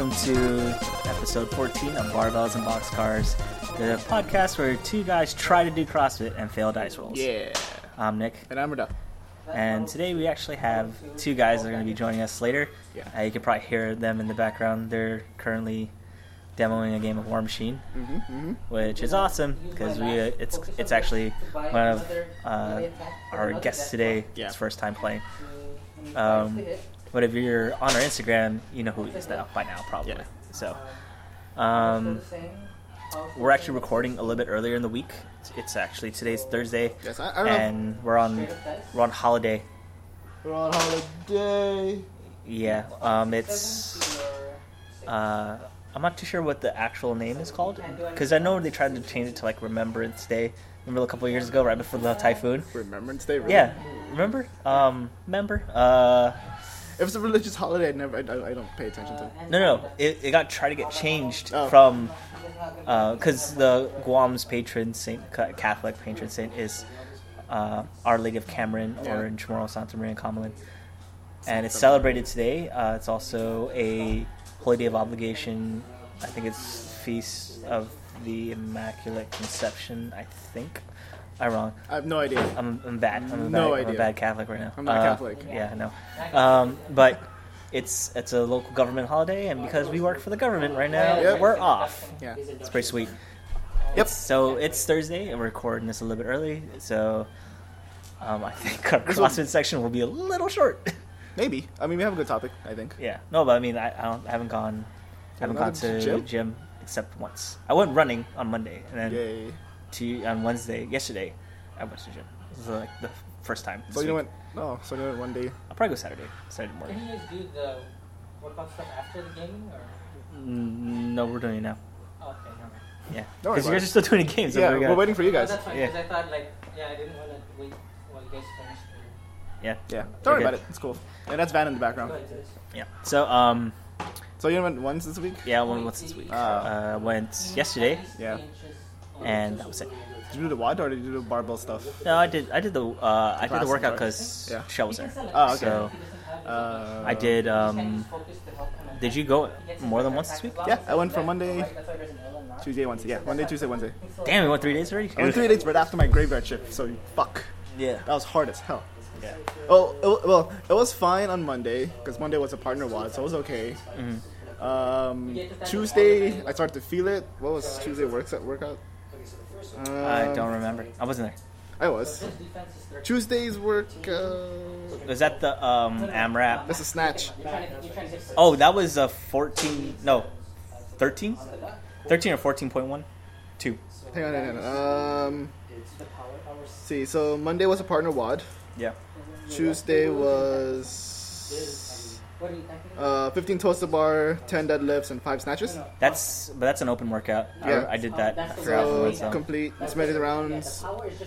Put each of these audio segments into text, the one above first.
welcome to episode 14 of Barbells and Boxcars, the podcast where two guys try to do CrossFit and fail dice rolls. Yeah. I'm Nick, And I'm Rada. and today we actually have two guys that are going to be joining us later. Yeah. Uh, you can probably hear them in the background. They're currently demoing a game of Warmachine, Mm-hmm, mm-hmm. which is awesome because we uh, it's it's actually one of uh, our guests today. Yeah. His first time playing. Um, but if you're on our Instagram, you know who he is now by now probably. Yeah. So, um, we're actually recording a little bit earlier in the week. It's- It's actually today's Thursday, Yes, I, I don't know. and we're on we're on holiday. We're on holiday. Yeah, um, it's uh, I'm not too sure what the actual name is called because I know they tried to change it to like Remembrance Day. Remember a couple of years ago, right before the typhoon? Remembrance Day. Really? Yeah, remember? Um, remember? Uh, If it's a religious holiday, I never. I, I, I don't pay attention to. it. no, no, it, it got tried to get changed Oh. from because the Guam's patron saint, ca- Catholic patron saint, is uh, Our Lady of Camarin or Yeah. in Chamorro Santa Marian Kamalen, and it's celebrated today. Uh, it's also a holy day of obligation. I think it's feast of the Immaculate Conception. I think. I'm wrong. I have no idea. I'm, I'm bad. I'm a bad, No I'm a bad Catholic right now. I'm not Uh, Catholic. Yeah, I know. Um, but it's it's a local government holiday, and because we work for the government right now, Yep. we're off. Yeah. It's pretty sweet. Yep. So it's Thursday, and we're recording this a little bit early. So um, I think our one- CrossFit section will be a little short. Maybe. I mean, we have a good topic. I think. yeah. No, but I mean, I, I, don't, I haven't gone. I haven't gone to gym? gym except once. I went running on Monday, and then Yay. To on Wednesday, yesterday, I went to gym. This is like the first time. this So you week. went. Oh, so you went one day. I'll probably go Saturday. Saturday Can morning. you guys do the workout stuff after the game or Mm, No, we're doing it now. oh, okay, never mind. Yeah, because you guys are still doing the games. so yeah, we we're waiting for you Oh, guys. that's fine Yeah. because I thought like yeah, I didn't want to wait while you guys finished. Yeah, Yeah. Don't worry Okay. about it. It's cool. And that's Van in the background. Go ahead, Tiz. yeah. So, um, So you went once this week. yeah, I went once this week. Ah. Uh, went yesterday, Yeah. And that was it. Did you do the WOD or did you do the barbell stuff? No, I did. I did the. Uh, I did the workout because Yeah. Shell was there. Oh, okay. So Uh, I did. Um, did you go more than once this week? Yeah, I went from Monday, Tuesday, Wednesday. Yeah, Monday, Tuesday, Wednesday. Damn, we went three days already. I went three days right after my graveyard shift. So fuck. Yeah. That was hard as hell. Yeah. Oh, it, well, it was fine on Monday because Monday was a partner WOD, so it was okay. Mm-hmm. Um, Tuesday, I started to feel it. What was Tuesday works workout? I Um, don't remember. I wasn't there. I was. Tuesday's work. Uh, Was that the um AMRAP? that's a snatch. Oh, that was a 14. No, 13. 13 or 14.1. Two. Hang on, hang on. Um, see, so Monday was a partner WOD. Yeah. Tuesday was uh, 15 toes-to-bar, 10 deadlifts, and 5 snatches. That's but that's an open workout. Yeah. I, I did that. I forgot So was, though. complete Smedley rounds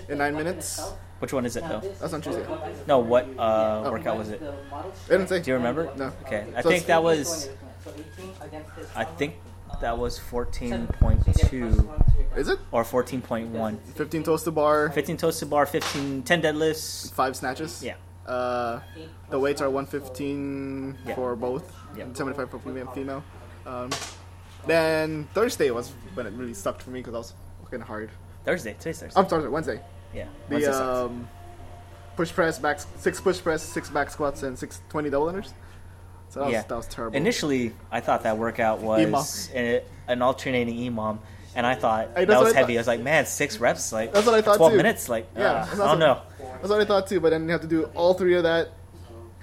in 9 minutes. Which one is it though? That's on Tuesday. No, what uh, workout was it? I didn't say. Do you remember? No. Okay, I So think that was. I think that was 14.2 Is it? or 14.1. 15 toes-to-bar, 15 toes-to-bar, 15, 10 deadlifts. 5 snatches. Yeah. Uh, the weights are 115 Yeah. for both, Yeah. 75 for female. female. Um, then Thursday was when it really sucked for me because I was working hard. Thursday. Today's Thursday. I'm sorry, Wednesday. yeah. The Wednesday sucks. um, push press, back six push press, six back squats, and six 20 double unders. So that was, yeah. that was terrible. Initially, I thought that workout was a, an alternating EMOM, and I thought Hey, that was I heavy. thought. I was like, man, six reps, like That's what I thought, 12 too. minutes, like Yeah, uh, that's I don't what- know. That's what I thought too, but then you have to do all three of that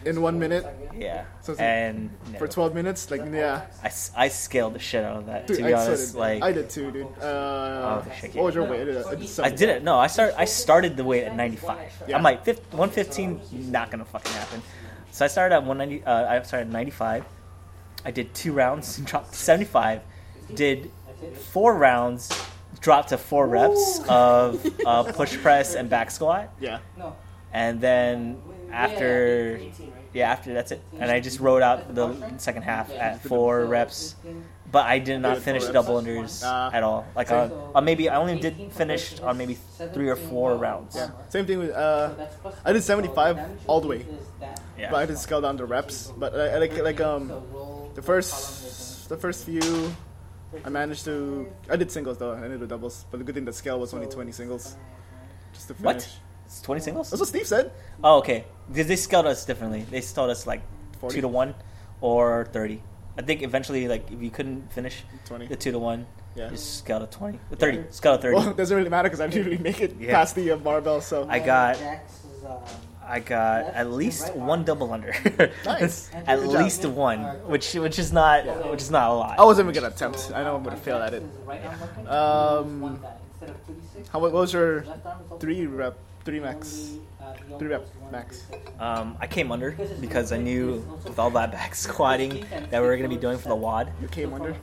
in one minute Yeah, So like- and no. for 12 minutes. Like, yeah. I, I scaled the shit out of that. Dude, to be I honest, like I did too, dude. Uh, Oh, shit, what was your weight? I did, I did, I did it. No, I start. I started the weight at 95. Yeah. I'm like 115. Not gonna fucking happen. So I started at 190. Uh, I started at 95. I did two rounds, and dropped 75. Did four rounds, dropped to four reps of uh, push press and back squat, Yeah. No. and then after yeah, after that's it. And I just wrote out the second half at four reps. But I did not finish four double unders Ah. at all. Like on, on maybe I only did finish on maybe three or four rounds. Yeah. Same thing with uh, I did 75 all the way, Yeah. but I had to scale down the reps. But I, I like like um, the first the first few, I managed to. I did singles though. I didn't do doubles, but the good thing the scale was only twenty singles. Just to What? It's 20 singles? That's what Steve said. Oh, okay. Because they scaled us differently. They scaled us like 40? 2 to 1 or 30. I think eventually, like, if you couldn't finish 20. the 2 to 1, Yeah. just scale to 20. 30. Scale to 30. Well, it doesn't really matter because I didn't really make it Yeah. past the uh, barbell. So I got Jax is, um, I got at least one double under. Nice. at Good job. least one, which which is not which is not a lot. I wasn't even gonna attempt. I know I'm gonna fail at it. right arm working, Um, one guy. Instead of 2d6, How what was your left arm is also three rep, three max? Only, he only Three rep max. Um, I came under because I knew with all that back squatting that we were gonna be doing for the WOD. You came under.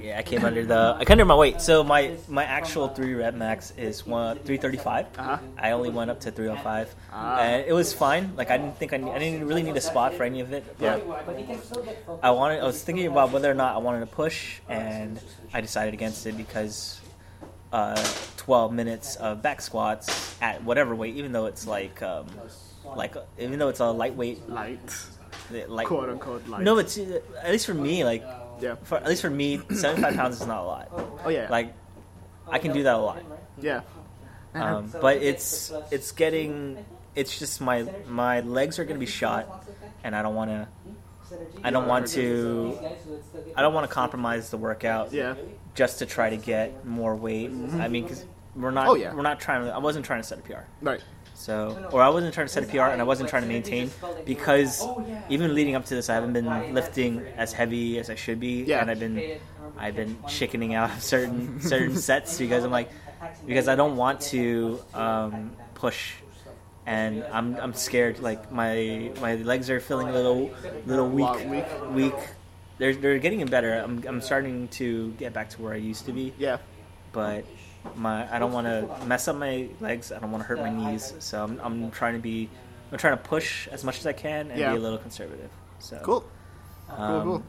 Yeah, I came under the I came under my weight. So my my actual three rep max is one three thirty five. Uh-huh. I only went up to three hundred five, Ah. and it was fine. Like I didn't think I, I didn't really need a spot for any of it. Yeah. But But he can still get focused. I wanted. I was thinking about whether or not I wanted to push, and I decided against it because uh, 12 minutes of back squats at whatever weight, even though it's like um, like even though it's a lightweight, Light, like quote unquote light. no, it's uh, at least for me like Yeah. for, at least for me, 75 pounds is not a lot. Oh yeah. Like I can do that a lot, yeah. um, but it's it's getting it's just my my legs are gonna be shot, and I don't want to. I don't want to. I don't want to compromise the workout Yeah. Just to try to get more weight. I mean, because we're not. Oh, yeah. We're not trying to. I wasn't trying to set a PR. Right. So, or I wasn't trying to set a PR, and I wasn't trying to maintain because even leading up to this, I haven't been lifting as heavy as I should be, Yeah. and I've been I've been chickening out of certain certain sets because I'm like because I don't want to um, push, and I'm I'm scared. Like my my legs are feeling a little little weak weak. weak. They're they're getting better. I'm I'm starting to get back to where I used to be, Yeah. but my I don't want to mess up my legs. I don't want to hurt my knees. So I'm I'm trying to be I'm trying to push as much as I can and Yeah. be a little conservative. So Cool. Cool. um, cool.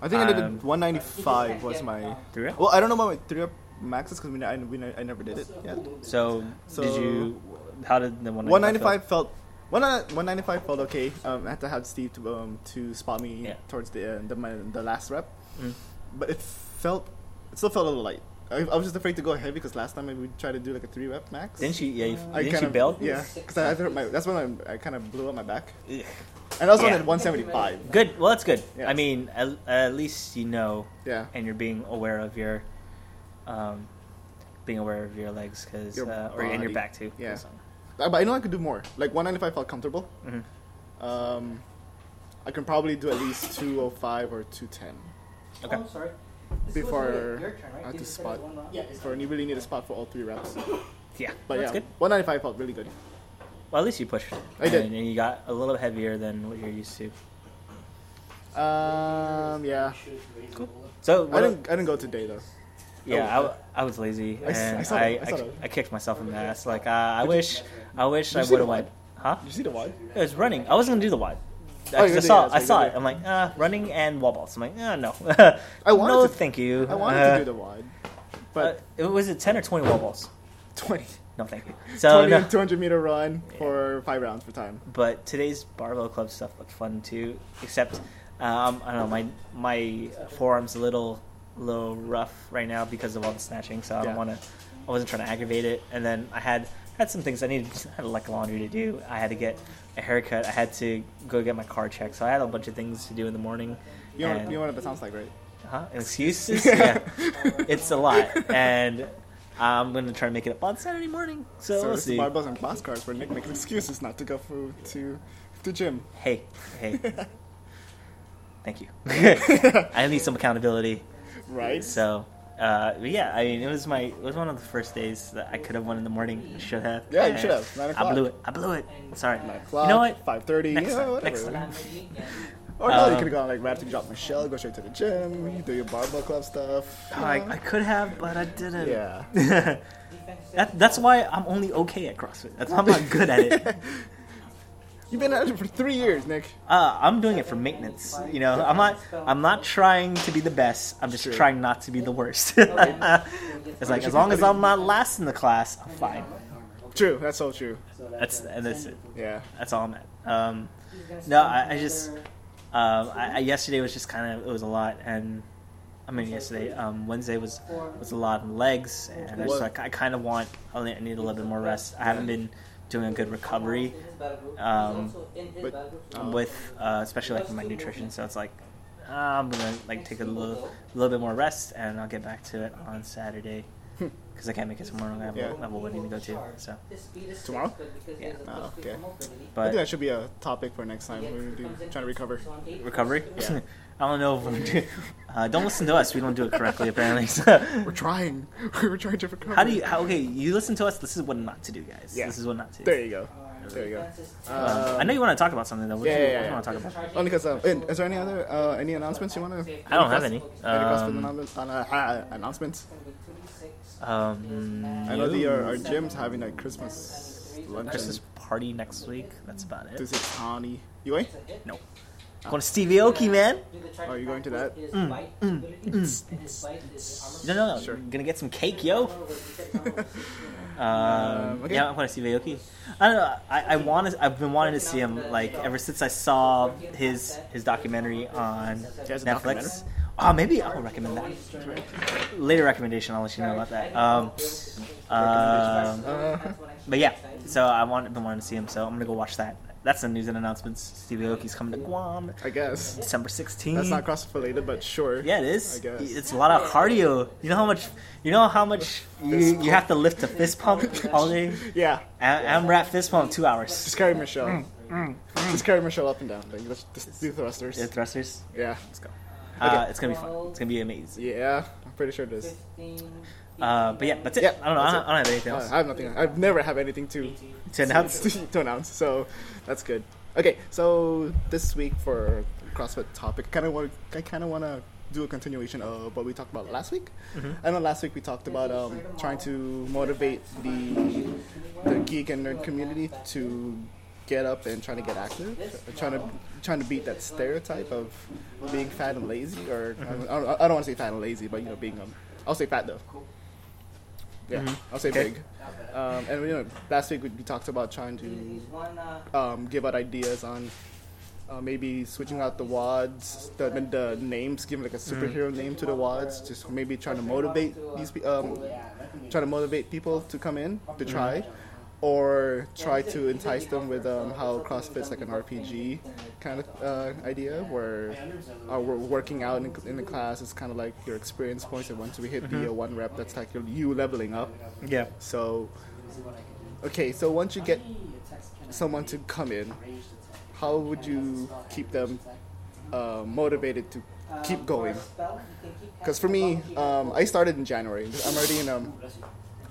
I think I did um, it 195 was my. three rep? Well, I don't know about my three up maxes because we, I, we, I never did it yet. So, So- did you? How did the 195 felt. One, 195 felt okay. Um, I had to have Steve to um, to spot me Yeah. towards the uh, the, my, the last rep, Mm. but it felt it still felt a little light. I, I was just afraid to go heavy because last time we tried to do like a three rep max. Didn't you? Yeah, you, I didn't kind of? Yeah, because I, I hurt my. That's when I, I kind of blew up my back, Ugh. and I was on at 175. Good. Well, that's good. Yeah. I mean, at, at least you know, Yeah, and you're being aware of your, um, being aware of your legs, because uh, or and your back too. Yeah. 'Cause, Uh, but I know I could do more. Like 195 felt comfortable. mhm. Um, I can probably do at least 205 or 210. Okay. Oh, sorry. This Before your- your turn, right? I had You to spot. Yeah, for you really need a spot for all three reps. Yeah. But that's yeah, good. 195 felt really good. Well, at least you pushed. I did. And, and you got a little heavier than what you're used to. Um, yeah. Cool. So I didn't. I didn't go today though. Yeah, Oh. I, I was lazy, I and I I, saw I, that, I saw that. I kicked myself in the ass. Like uh, I wish, I wish I would have went. Huh? Did you see the wide? It was running. I wasn't gonna do the wide. Oh, I, saw, yeah, I saw it. I'm like, uh, running and wall balls. I'm like, uh, no. I wanted no, to- thank you. I wanted Uh, to do the wide, but uh, it was it ten or twenty wall balls. 20, No, thank you. So 20 no. 200 meter run for five rounds for time. but today's barbell club stuff looked fun too. Except, um, I don't know, my my forearm's a little little rough right now because of all the snatching. So I don't Yeah. want to. I wasn't trying to aggravate it. And then I had had some things I needed. I had like laundry to do. I had to get a haircut. I had to go get my car checked. So I had a bunch of things to do in the morning. You know, and- you know what that sounds like, right? Huh? Excuses? yeah. It's a lot. And I'm going to try to make it up on Saturday morning. So, So we'll it's see. barbells and Boxcars where Nick makes excuses not to go for, to the gym. Hey, hey. Thank you. I need some accountability. Right? So, uh, but yeah, I mean, it was my it was one of the first days that I could have won in the morning. Should have. Yeah, you should have. Nine I blew it. I blew it. Sorry. Nine You o'clock, know what? 5.30, Next yeah, time, whatever. next time. Or no, you Um, could have gone like right to drop Michelle, go straight to the gym, you do your barbell club stuff. you I, know? I could have, but I didn't. Yeah. that, that's why I'm only okay at CrossFit. That's I'm not good at it. You've been at it for three years, Nick. Uh, I'm doing it for maintenance. You know, I'm not. I'm not trying to be the best. I'm just Sure. trying not to be the worst. it's like as long as I'm not last in the class, I'm fine. True, that's so true. That's and that's it. Yeah. That's all I'm at. Um, no, I, I just Um, I, I, yesterday was just kind of it was a lot, and I mean yesterday, um, Wednesday was was a lot of legs, and I just like I kind of want I need a little bit more rest. I haven't been doing a good recovery um, But, with uh, especially like my nutrition, so it's like uh, I'm gonna like take a little little bit more rest, and I'll get back to it on Saturday because I can't make it tomorrow. I have, Yeah. a, I have a wedding to go to, so. Tomorrow? Yeah. Oh, okay. I think that should be a topic for next time. We're trying to recover. recovery. Yeah. I don't know. If we're do- uh, don't listen to us. We don't do it correctly, apparently. So, We're trying. We're trying to recover. how do you? How, okay, you listen to us. This is what not to do, guys. Yeah. This is what not to do. There you go. There you go. Um, I know you want to talk about something though. What Yeah, do you, yeah, yeah. you want to talk about? Only because, uh, is there any other uh, any announcements you want to? I don't have any. Any Um, announcements? Uh, announcements? Um, I know the our, our gym's having like Christmas lunch. Christmas party next week. That's about it. Tuesday, Tawny. You going? No. Going to Stevie Aoki, man. Are you going to that? No, no, no. Sure. Gonna get some cake, yo. Um, okay. Yeah, I'm going to Stevie Aoki. I don't know. I, I want to. I've been wanting to see him like ever since I saw his his documentary on He has a Netflix. Oh, maybe I'll recommend that. Later recommendation. I'll let you know about that. Um, um, but yeah, so I want been wanting to see him, so I'm gonna go watch that. That's the news and announcements. Stevie Aoki's coming to Guam, I guess December 16th. that's not CrossFit related, but sure. Yeah, it is. I guess. It's a lot of cardio. You know how much? You know how much you, you have to lift a fist pump all day? Yeah. Am- AMRAP fist pump two hours. Just carry Michelle. Mm, mm, mm. Just carry Michelle up and down. Like, just, just do thrusters. Yeah, thrusters. Yeah. Let's go. Uh, it's gonna be fun. It's gonna be amazing. Yeah. I'm pretty sure it is. Uh, but yeah, that's it. Yeah, I don't know. I don't, I don't have anything else I have nothing. I've never have anything to to announce. to announce, so that's good. Okay, so this week for CrossFit topic, kind of want I kind of want to do a continuation of what we talked about last week. I know last week we talked about um, trying to motivate the the geek and nerd community to get up and trying to get active, trying to trying to beat that stereotype of being fat and lazy, or I don't, I don't, I don't want to say fat and lazy, but you know, being um, I'll say fat though. Yeah, I'll say Okay. big. Um, and you know, last week we, we talked about trying to um, give out ideas on uh, maybe switching out the WODs, the, the names, giving like a superhero name to the WODs, just maybe trying to motivate these, um, trying to motivate people to come in to try, or try to entice them with um, how CrossFit's like an RPG kind of uh, idea, where uh, we're working out in, in the class is kind of like your experience points, and once we hit the uh, one rep, that's like your, you leveling up. Yeah. So, okay, so once you get someone to come in, how would you keep them uh, motivated to keep going? Because for me, um, I started in January. I'm already in um,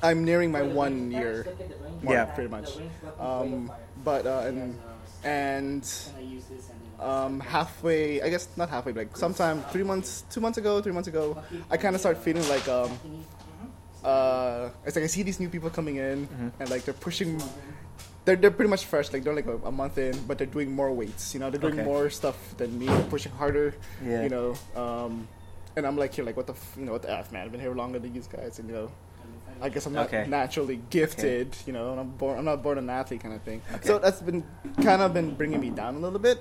I'm nearing my one year mark, Yeah. pretty much. Um, but uh, and and um, halfway, I guess not halfway, but like sometime three months, two months ago, three months ago, I kind of start feeling like um, uh, it's like I see these new people coming in and like they're pushing. They're, they're pretty much fresh, like they're like a, a month in, but they're doing more weights. You know, they're doing Okay. more stuff than me. They're pushing harder. Yeah. You know, um, and I'm like here, like what the, f- you know, what the f, man? I've been here longer than these guys, and you know, I guess I'm not Okay. naturally gifted. You know, I'm born, I'm not born an athlete kind of thing. So that's been kind of been bringing me down a little bit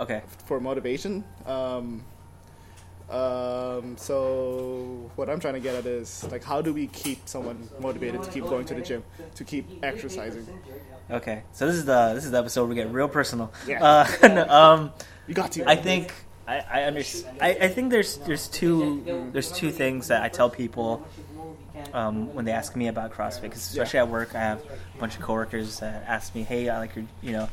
Okay. for motivation. Um, um, so what I'm trying to get at is like, how do we keep someone motivated to keep going to the gym, to keep exercising? Okay. So this is the this is the episode where we get real personal. Yeah. Uh, no, um, You got to. I think I, I understand. I, I think there's there's two there's two things that I tell people um, when they ask me about CrossFit, because especially at work, I have a bunch of coworkers that ask me, "Hey, I like your, you know,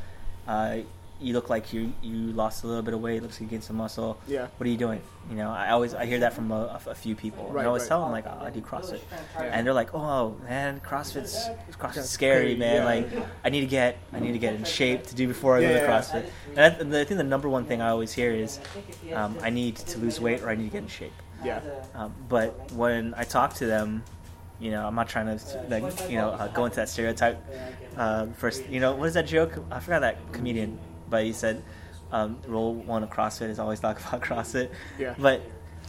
uh, you look like you you lost a little bit of weight. Looks like you gained some muscle. Yeah. What are you doing? You know, I always I hear that from a, a few people. and Right, I always right. tell them like, oh, I do CrossFit, Yeah. and they're like, oh man, CrossFit's CrossFit's scary, man. yeah. Like, I need to get I need to get in shape to do before I Yeah, go to. CrossFit. And I, and I think the number one thing I always hear is, um, I need to lose weight or I need to get in shape. yeah. Um, but when I talk to them, you know, I'm not trying to like, you know, uh, go into that stereotype. Uh, first, you know, what is that joke? I forgot that comedian, but he said, um, "Rule one of CrossFit is always talk about CrossFit." Yeah. But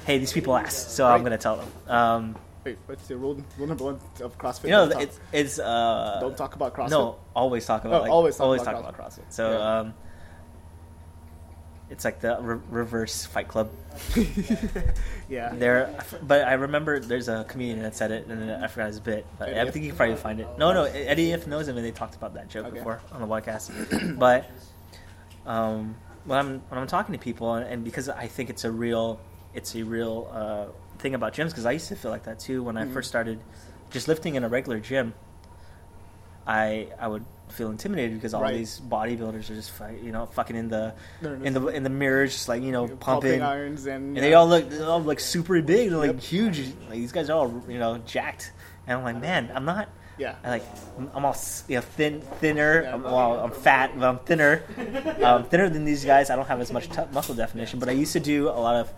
hey, these people ask, so I'm gonna tell them. Um, Wait, what's the rule, rule number one of CrossFit? you know, it's it's uh, don't talk about CrossFit. no, always talk about Oh, like, always talk always about talk CrossFit. about CrossFit. So Yeah. um, it's like the re- reverse Fight Club. yeah. There, but I remember there's a comedian that said it, and I forgot his bit. But Eddie I think you can probably find it. No, no, Eddie if knows him, and they talked about that joke Okay. before on the podcast. but um, when I'm when I'm talking to people, and because I think it's a real, it's a real uh, thing about gyms. Because I used to feel like that too when I Mhm. first started just lifting in a regular gym. I I would feel intimidated because all Right. these bodybuilders are just fight, you know fucking in the in the in the mirrors, just like you know pumping. irons and, And they all look, they're all like super big, they're like Yep. huge. Like these guys are all, you know, jacked. And I'm like, man, I'm not. yeah. I like, I'm all, you know, thin, thinner. Yeah. I'm, well, I'm fat, but I'm thinner. Um, thinner than these guys. I don't have as much t- muscle definition, but I used to do a lot of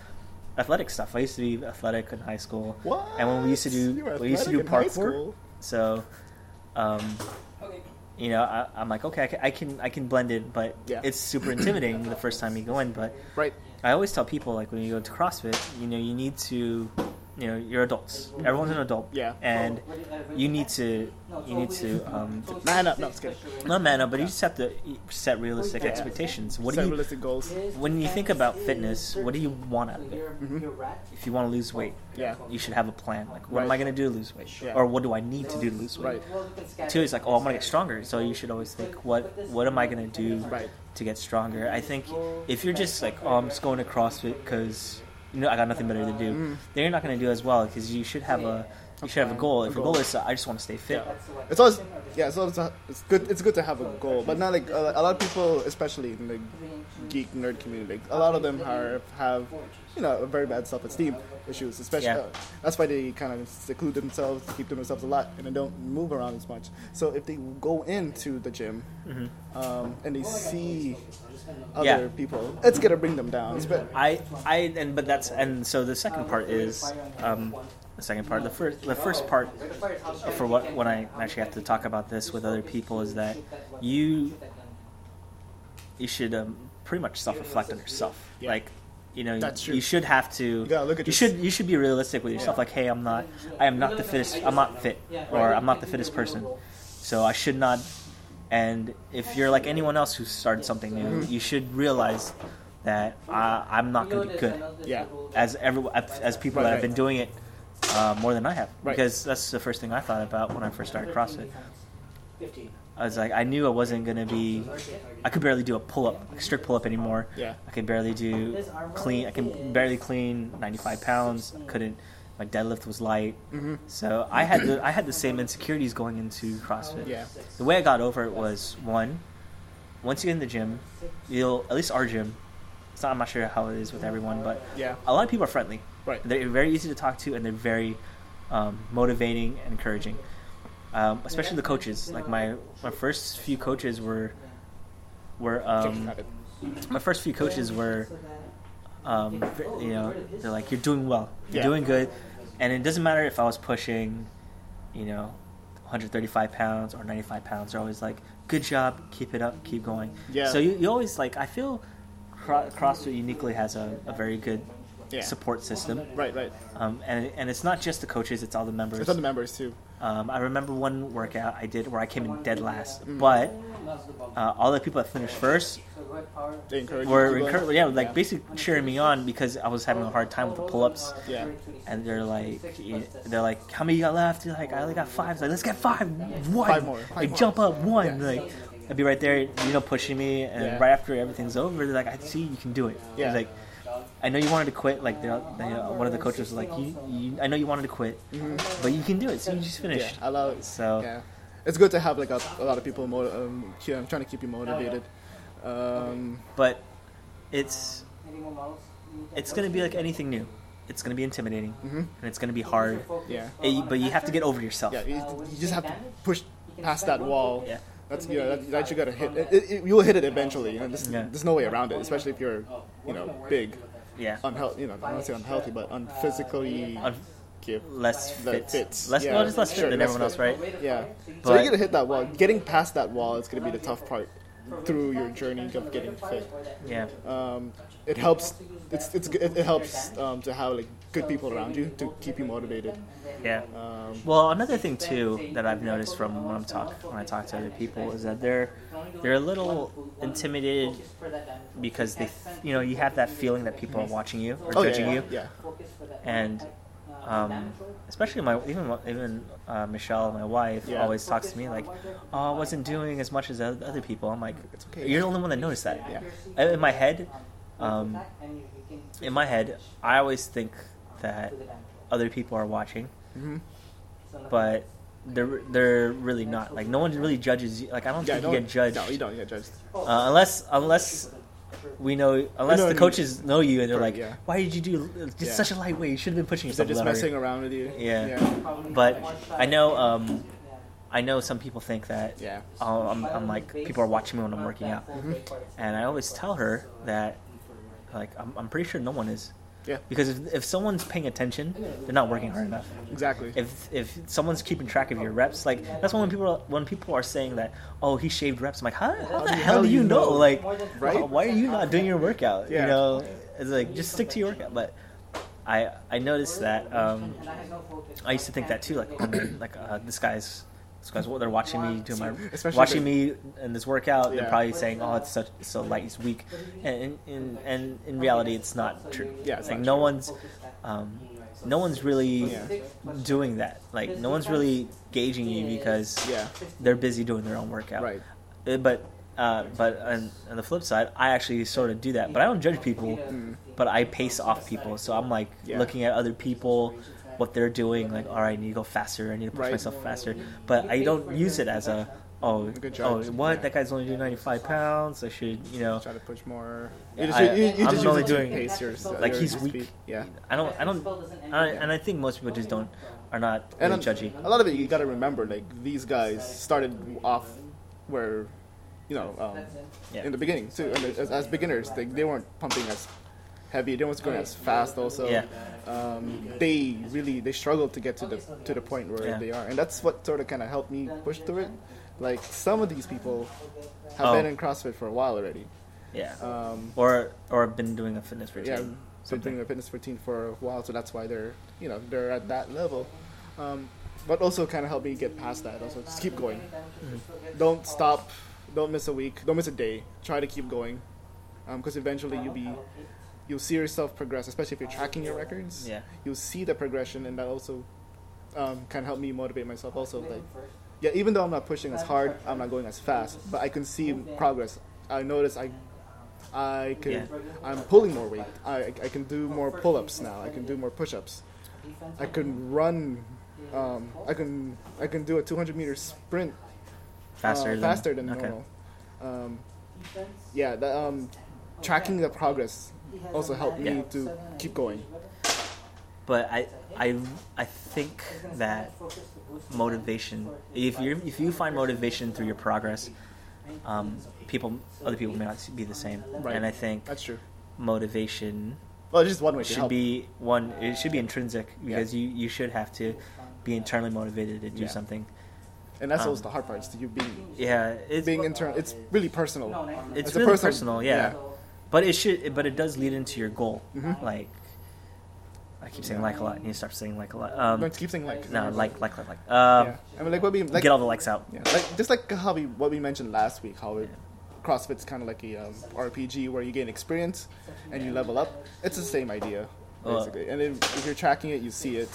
athletic stuff. I used to be athletic in high school. What? And when we used to do, we used to do athletic in high parkour. So, um, you know, I, I'm like, okay, I can, I can, I can blend it, but Yeah. it's super intimidating the first time you go in. But Right. I always tell people like when you go to CrossFit, you know, you need to, you know, you're adults. Everyone's an adult. Yeah. And you need to, you need to, um, Man up. No, just kidding. not man up, but you just have to set realistic Yeah. expectations. What Set do you, realistic goals. when you think about fitness, what do you want out of it? If you want to lose weight, Yeah. you should have a plan. Like, what am I going to do to lose weight, Yeah. or what do I need to do to lose weight? Right. Two is like, oh, I'm gonna get stronger. So you should always think, what what am I gonna do Right. to get stronger? I think if you're just like, oh, I'm just going to CrossFit because you know I got nothing better to do, mm. then you're not gonna do as well because you should have a you should have a goal. If your goal is uh, I just want to stay fit, It's always yeah. It's always it's good. It's good to have a goal, but not like a, a lot of people, especially in the geek nerd community. Like, a lot of them are have you know a very bad self-esteem issues. Especially Yeah. uh, that's why they kind of seclude themselves, keep themselves a lot, and they don't move around as much. So if they go into the gym um, and they see other Mm-hmm. Yeah. people, it's gonna bring them down. Espe- I I and but that's and so the second part is um, the second part. The first the first part for what when I actually have to talk about this with other people is that you you should um, pretty much self reflect on yourself. Yeah. Like you know That's true. you should have to gotta look at you your- should you should be realistic with yourself. Like hey, I'm not I am not the fittest. I'm not fit or I'm not the fittest person. So I should not. And if you're like anyone else who started something new, Mm-hmm. you should realize that uh, I'm not going to be good Yeah. as every as people Right, that have right. been doing it uh, more than I have. Right. Because that's the first thing I thought about when I first started CrossFit. I was like, I knew I wasn't gonna be. I could barely do a pull up, like strict pull up anymore. Yeah. I could barely do clean. I can barely clean 95 pounds. Couldn't. My deadlift was light. Mm-hmm. So I had the I had the same insecurities going into CrossFit. Yeah. The way I got over it was one. Once you get in the gym, you'll at least our gym. It's not, I'm not sure how it is with everyone, but Yeah. a lot of people are friendly. Right. They're very easy to talk to, and they're very um, motivating and encouraging. Um, especially the coaches. Like my my first few coaches were were um, my first few coaches were um, you know they're like you're doing well, you're Yeah. doing good, and it doesn't matter if I was pushing, you know. 135 pounds or 95 pounds. They're always like, "Good job, keep it up, keep going." Yeah. So you, you always like. I feel CrossFit uniquely has a, a very good Yeah. support system. Right. Right. Um, and and it's not just the coaches; it's all the members. There's other members too. Um, I remember one workout I did where I came in dead last, Mm. but uh, all the people that finished first They were you to go. encour- yeah, like basically cheering me on because I was having a hard time with the pull-ups, Yeah. and they're like, they're like, how many you got left? You're like, I only got five. It's like, let's get five, one, Five more, five like more. jump up one, Yeah. like. I'd be right there, you know, pushing me, and Yeah. right after everything's over, they're like, "I see you can do it." Yeah. It's like, I know you wanted to quit. Like, uh, one of the coaches was like, you, you, "I know you wanted to quit, but you can do it. So you just Mm-hmm. Yeah. finished." I love it. So Yeah, it's good to have like a, a lot of people. Mo- um, trying to keep you motivated. Um, but it's it's gonna be like anything new. It's gonna be intimidating, and it's gonna be hard. yeah, It- but you have to get over yourself. yeah. You, you just have to push past that wall. Yeah. That's you know that, that you gotta hit. It, it, it- you will hit it eventually. You know, there's, Yeah. there's no way around it. Especially if you're, you know, big, Yeah. unhealthy. You know, I don't say unhealthy, but unphysically. Un- give. less That fit. fits. Less, Yeah, well, just less fit sure, than less everyone else, right? Yeah. so But- you gotta hit that wall. Getting past that wall is gonna be the tough part. through your journey of getting fit. Yeah. Um, it helps. It's it's it, it helps um, to have like good people around you to keep you motivated. Yeah. Um, Well, another thing too that I've noticed from when I'm talk when I talk to other people is that they're they're a little intimidated because they you know you have that feeling that people are watching you or oh judging yeah, you, yeah. and um, especially my even even uh, Michelle, my wife, Yeah. always talks to me like, "Oh, I wasn't doing as much as other people." I'm like, It's okay. "You're the only one that noticed that." Yeah. In my head, um, in my head, I always think that other people are watching, Mhm. but they're they're really not. Like no one really judges you. Like I don't Yeah, think no, you get judged No, you don't get judged. uh, unless unless we know unless the coaches know you and they're like, yeah. why did you do just Yeah. such a lightweight? You should have been pushing They're yourself. just a messing harder." around with you. Yeah. yeah, But I know um, I know some people think that yeah. I'm, I'm like people are watching me when I'm working out, Mm-hmm. and I always tell her that like I'm, I'm pretty sure no one is. Yeah. Because if, if someone's paying attention, they're not working hard enough. Exactly. If if someone's keeping track of your reps, like that's when people when people are saying that, oh, he shaved reps. I'm like, how, how the hell do you know? Like, Right? why are you not doing your workout? You know, it's like just stick to your workout. But I I noticed that um, I used to think that too. Like when, like uh, this guy's this guy's they're watching me do my Especially watching me in this workout. They're probably saying, oh, it's such so light, it's weak, and in and in reality, it's not true. Yeah, it's like no true. one's. Um, no one's really Yeah. doing that. Like no one's really gauging you because Yeah. they're busy doing their own workout. Right. Uh, But uh, but on, on the flip side, I actually sort of do that. But I don't judge people. But I pace off people. So I'm like Yeah. looking at other people, what they're doing. Like, all right, I need to go faster. I need to push Right. myself faster. But I don't use it as a oh Good oh what Yeah. that guy's only doing 95 pounds. I should you know Try to push more. Yeah, You just, I- you, you I'm just only use doing- pace your, like your he's weak. Yeah. I don't I don't I, and I think most people just don't are not And really um, judgy. a lot of it you got to remember, like these guys started off where, you know, um, Yeah. in the beginning too. And as, as beginners, they, they weren't pumping as heavy. They weren't going as fast. Also, Yeah. um, they really they struggled to get to the to the point where Yeah. they are, and that's what sort of kind of helped me push through it. Like some of these people have Oh. been in CrossFit for a while already. Yeah. Um, or or been doing a fitness routine. yeah, been something. doing a fitness routine for a while, so that's why they're you know they're at that level. Um, but also kind of help me get past that. Also, just keep going. Mm-hmm. Don't stop. Don't miss a week. Don't miss a day. Try to keep going, because eventually you'll be you'll see yourself progress. Especially if you're tracking your records. Yeah. You'll see the progression, and that also um, can help me motivate myself. Also, like yeah, even though I'm not pushing as hard, I'm not going as fast, but I can see progress. I notice I I can Yeah. I'm pulling more weight. I I can do more pull-ups now. I can do more push-ups. I can run. Um, I can I can do a 200 meter sprint faster uh, than faster than okay. normal. Um, yeah, that, um, tracking the progress also helped me Yeah. to keep going. But I I I think that motivation if you if you find motivation through your progress, um, people other people may not be the same. Right. And I think That's true. motivation Well, it's just one way to should help. be one it should be intrinsic because Yeah. you you should have to be internally motivated to do Yeah. something. and that's um, also the hard part. Is you being Yeah, it's being internal. It's really personal. it's As a really personal, yeah. yeah. But it should, but it does lead into your goal. Mhm. Like, I keep saying like a lot. And you need to start saying like a lot. Um, Don't keep saying like. no, like, like, like, like. Um, yeah. I mean, like what we like. get all the likes out. Yeah, like just like how we what we mentioned last week, how it, CrossFit's kind of like a um, RPG where you gain experience and you level up. It's the same idea Well- basically. and if, if you're tracking it, you see it,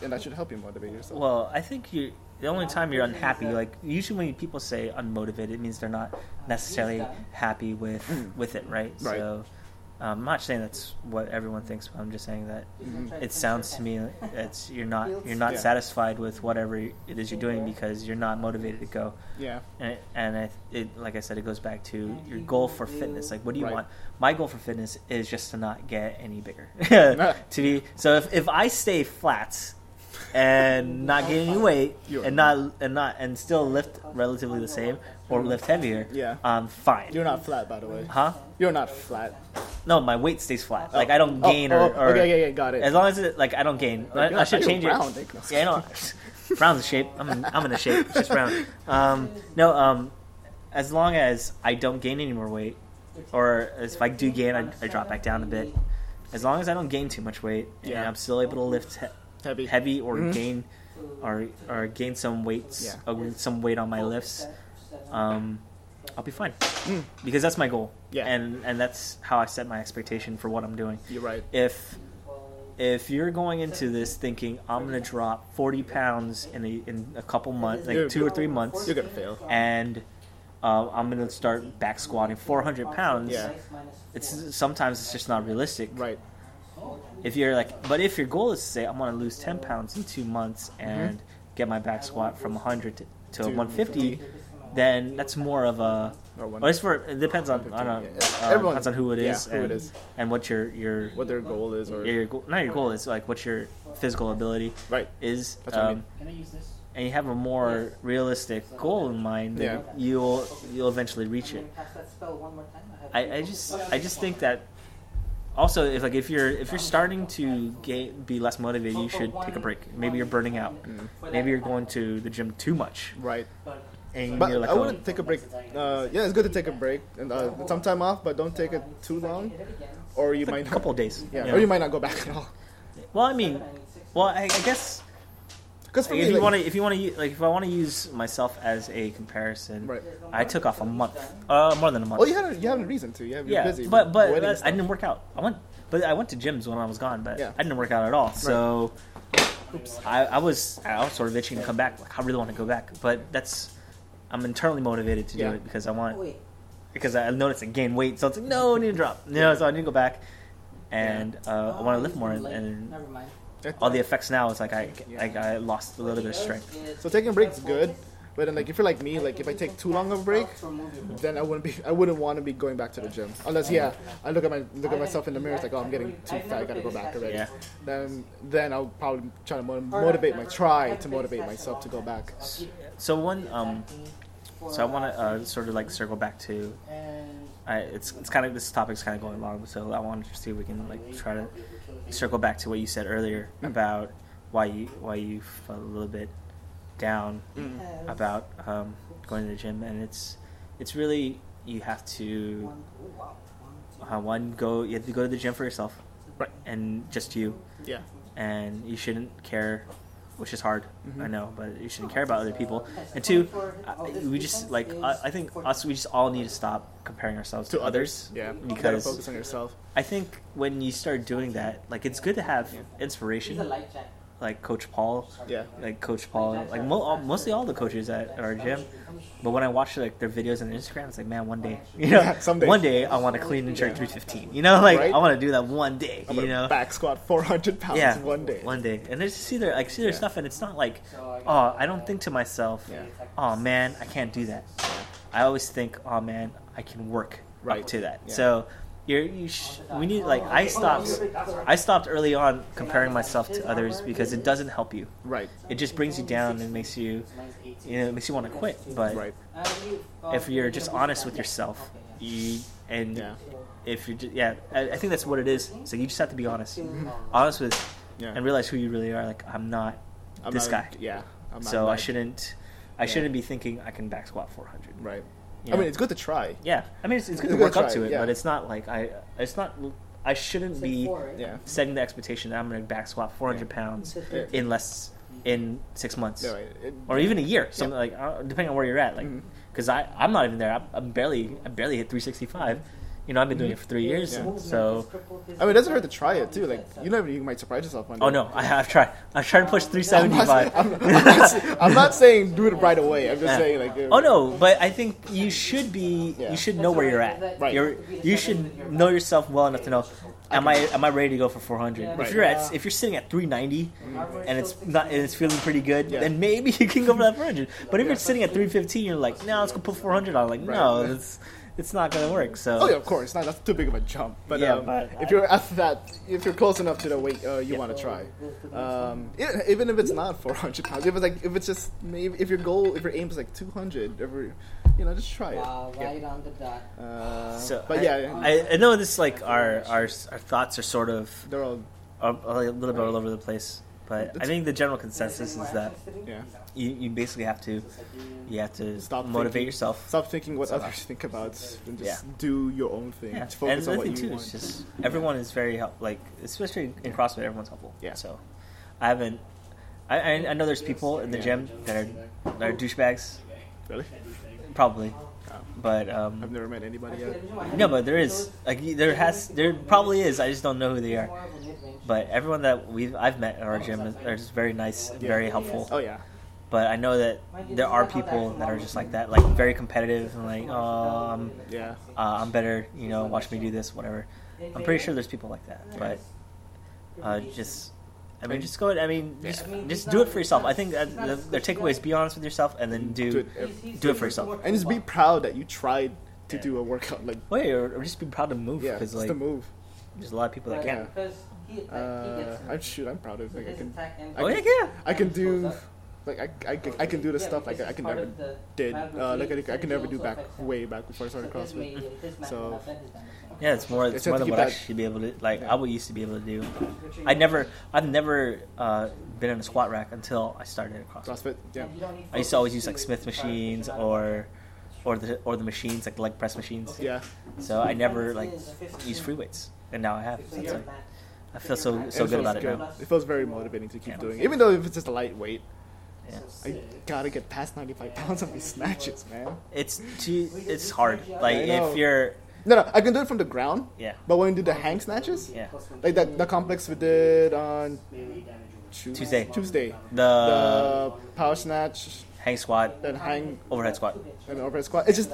and that should help you motivate yourself. Well, I think you. The only time you're unhappy, like usually when people say unmotivated, it means they're not necessarily happy with with it, right? Right. So, um, I'm not saying that's what everyone thinks, but I'm just saying that it sounds to me it's you're not you're not Yeah. satisfied with whatever it is you're doing because you're not motivated to go. yeah, and it, and I, it like I said, it goes back to your goal for fitness. Like, what do you Right. want? My goal for fitness is just to not get any bigger. to be so if, if I stay flat and not gain any weight and not and not and still lift relatively the same or lift heavier, Yeah. um, fine. you're not flat, by the way. huh? You're not flat. No, my weight stays flat. Like I don't Oh, gain oh, or, or okay, yeah, yeah, got it. as long as it like I don't gain. I, I should change brown, it. Yeah, I know. Brown's a shape. I'm in, I'm in a shape. It's just brown. Um, no, um, as long as I don't gain any more weight, or if I do gain, I, I drop back down a bit. As long as I don't gain too much weight, and Yeah. I'm still able to lift Heavy. heavy or Mhm. gain or or gain some weights, Yeah. or some weight on my lifts, um, I'll be fine Mm. because that's my goal. Yeah. and and that's how I set my expectation for what I'm doing. You're right. If if you're going into this thinking I'm gonna drop 40 pounds in a in a couple months, like You're- two or three months, You're gonna fail. and uh, I'm gonna start back squatting 400 pounds. Yeah. It's sometimes it's just not realistic. Right. If you're like, but if your goal is to say I'm gonna lose 10 pounds in two months and get my back squat from 100 to, to, To 150, then that's more of a. Or one. Well, it's for it depends on I don't know, Yeah. uh, Everyone- depends on who it is, yeah, is who it and, what your your What their goal is, or your goal, not your goal is like what your physical ability right. is. That's what I um, mean. Can I use this? and you have a more realistic goal in mind, then Yeah. you'll you'll eventually reach it. Cast that spell one more time. I, I just I just think that also if like if you're if you're starting to get, be less motivated, you should take a break. Maybe you're burning out. Maybe you're going to the gym too much, Right. and But you're like, I oh, wouldn't take a break. Uh, yeah, it's good to take a break and uh, some time off, but don't take it too long, or you might a couple of days. Yeah, you or you might not go back at all. Well, I mean, well, I, I guess Because for if me, you like- want to, if you want to, like, if I want to use myself as a comparison, Right. I took off a month, uh, more than a month. well, you had a, you have a reason to. You have, you're yeah, busy. but but wedding that- I didn't work out. I went, but I went to gyms when I was gone, but Yeah. I didn't work out at all. So, I, I was I was sort of itching to come back. Like I really want to go back, but that's I'm internally motivated to Yeah. do it because I want Wait. because I noticed I gained weight. So it's like no, I need to drop. You know, so I need to go back, and uh, I want to lift more. And, and Never mind. All the effects now is like I, I I lost a little bit of strength. So taking a break's good, but then like if you're like me, like if I take too long of a break, then I wouldn't be. I wouldn't want to be going back to the gym unless yeah, I look at my look at myself in the mirror. It's like oh, I'm getting too fat. I gotta go back already. Yeah. Then then I'll probably try to mo- motivate my try to motivate myself to go back. So one um, so I want to uh, sort of like circle back to I, it's it's kind of this topic's kind of going long, so I wanted to see if we can like try to circle back to what you said earlier about why you why you felt a little bit down about um, going to the gym, and it's it's really you have to uh, one go you have to go to the gym for yourself, Right. and just you, Yeah. and you shouldn't care, which is hard, Mm-hmm. I know, but you shouldn't care about other people. And two, I, we just like I, I think us we just all need to stop comparing ourselves to, To others. Yeah. you gotta because focus on yourself. I think when you start doing that, like it's good to have He's a inspiration, light chat. Like Coach Paul, Yeah. like Coach Paul, like mo- all, mostly all the coaches at, our gym. But when I watch like their videos on Instagram, it's like, man, one day, you know, Yeah, someday. one day I want to clean and jerk Yeah. 315. You know, like Right? I want to do that one day. I'm you know, back squat 400 pounds yeah, one day. one day, and I just see their like see their Yeah. stuff, and it's not like, oh, I don't think to myself, oh man, I can't do that. I always think, oh man, I can work Right. up to that. So you're, you sh- we need like I stopped I stopped early on comparing myself to others because it doesn't help you. Right. It just brings you down and makes you you know it makes you want to quit. But Right. if you're just honest with yourself, you and Yeah. if you're just, yeah, I, I think that's what it is. So you just have to be honest, mm-hmm. honest with Yeah. and realize who you really are. Like I'm not I'm this not- guy, Yeah. I'm not so I shouldn't I Yeah. shouldn't be thinking I can back squat 400. Right. You I mean, it's good to try. Yeah, I mean it's, it's good It's to good work to up to it, yeah. but it's not like I. It's not. I shouldn't be Yeah. setting the expectation that I'm going to back squat 400 pounds Yeah. in less in six months Yeah, right. It- or even a year, something like uh, depending on where you're at. Like, because I I'm not even there. I'm, I'm barely I barely hit 365. You know, I've been doing it for three years, Yeah. so. I mean, it doesn't hurt to try it too. Like you never, you might surprise yourself one oh, day. Oh no, I have tried. I've tried to push I'm not, 375. I'm, I'm not, I'm not saying do it right away. I'm just Yeah. saying like. Oh no, but I think you should be. Yeah. You should know where you're at. Right. You're, you should know yourself well enough to know. Am I am I ready to go for 400? Right. If you're at if you're sitting at 390 mm-hmm. and it's not and it's feeling pretty good, Yeah. then maybe you can go for that 400. But if you're sitting at 315, you're like, no, let's go put 400 on. Like, no, Right. It's it's not gonna work. So Oh yeah, of course. Not that's too big of a jump. But, Yeah, um, but- if you're at that, if you're close enough to the weight uh, you want to try, um, yeah, even if it's not 400 pounds, if it's like if it's just maybe if your goal, if your aim is like 200, every, you know, just try it. Wow, right on the dot. Uh, So, but I, yeah, I, I know this like our, our our thoughts are sort of they're all a, a little bit all over the place. But I That's- think the general consensus is that Yeah. you, you basically have to you have to Stop motivate thinking- yourself. Stop thinking what Stop. others think about and just Yeah. do your own thing. Yeah, Just and the on what thing you too want. is just everyone is very help like especially in CrossFit, everyone's helpful. Yeah. So I haven't. I, I I know there's people in the Yeah. gym that are that are douchebags, Really? probably, Oh, but I've um, never met anybody yet. no, but there is like there has there probably is. I just don't know who they are. But everyone that we've I've met at our gym is, are just very nice, very helpful. Oh yeah. But I know that there are people that are just like that, like very competitive and like, oh, I'm, Yeah. uh, I'm better, you know, watch me do this, whatever. I'm pretty sure there's people like that, but uh, just, I mean, just go. I mean, just, just do it for yourself. I think that the, their takeaway is be honest with yourself and then Do do it. do it for yourself. And just be proud that you tried to do a workout. Like Wait, or, or just be proud to move yeah, because just like the move. there's a lot of people that can't. Uh, I'm shoot. I'm proud of. Like I can. Oh yeah, yeah. I can do. Like I, I, can, I can do the stuff like I can never did. Uh, like I, I can never do back way back before I started CrossFit. So- Yeah, it's more. It's It's more than keep what I that- should be able to like. Yeah. I would used to be able to do. I never. I've never uh, been in a squat rack until I started CrossFit. CrossFit. Yeah. I used to always use like Smith machines or or the or the machines like leg press machines. Yeah. So I never like use free weights, and now I have. So it's like, I feel so so good feels about it good. now. It feels very motivating to keep Yeah. doing, it. even though if it's just a lightweight. Yeah. I gotta get past 95 pounds on these snatches, man. It's too. It's hard. Like if you're. No, no, I can do it from the ground, Yeah. but when we do the hang snatches, Yeah. like that, the complex we did on Tuesday. Tuesday, The the power snatch, hang squat, then hang, overhead squat. and overhead squat. It's just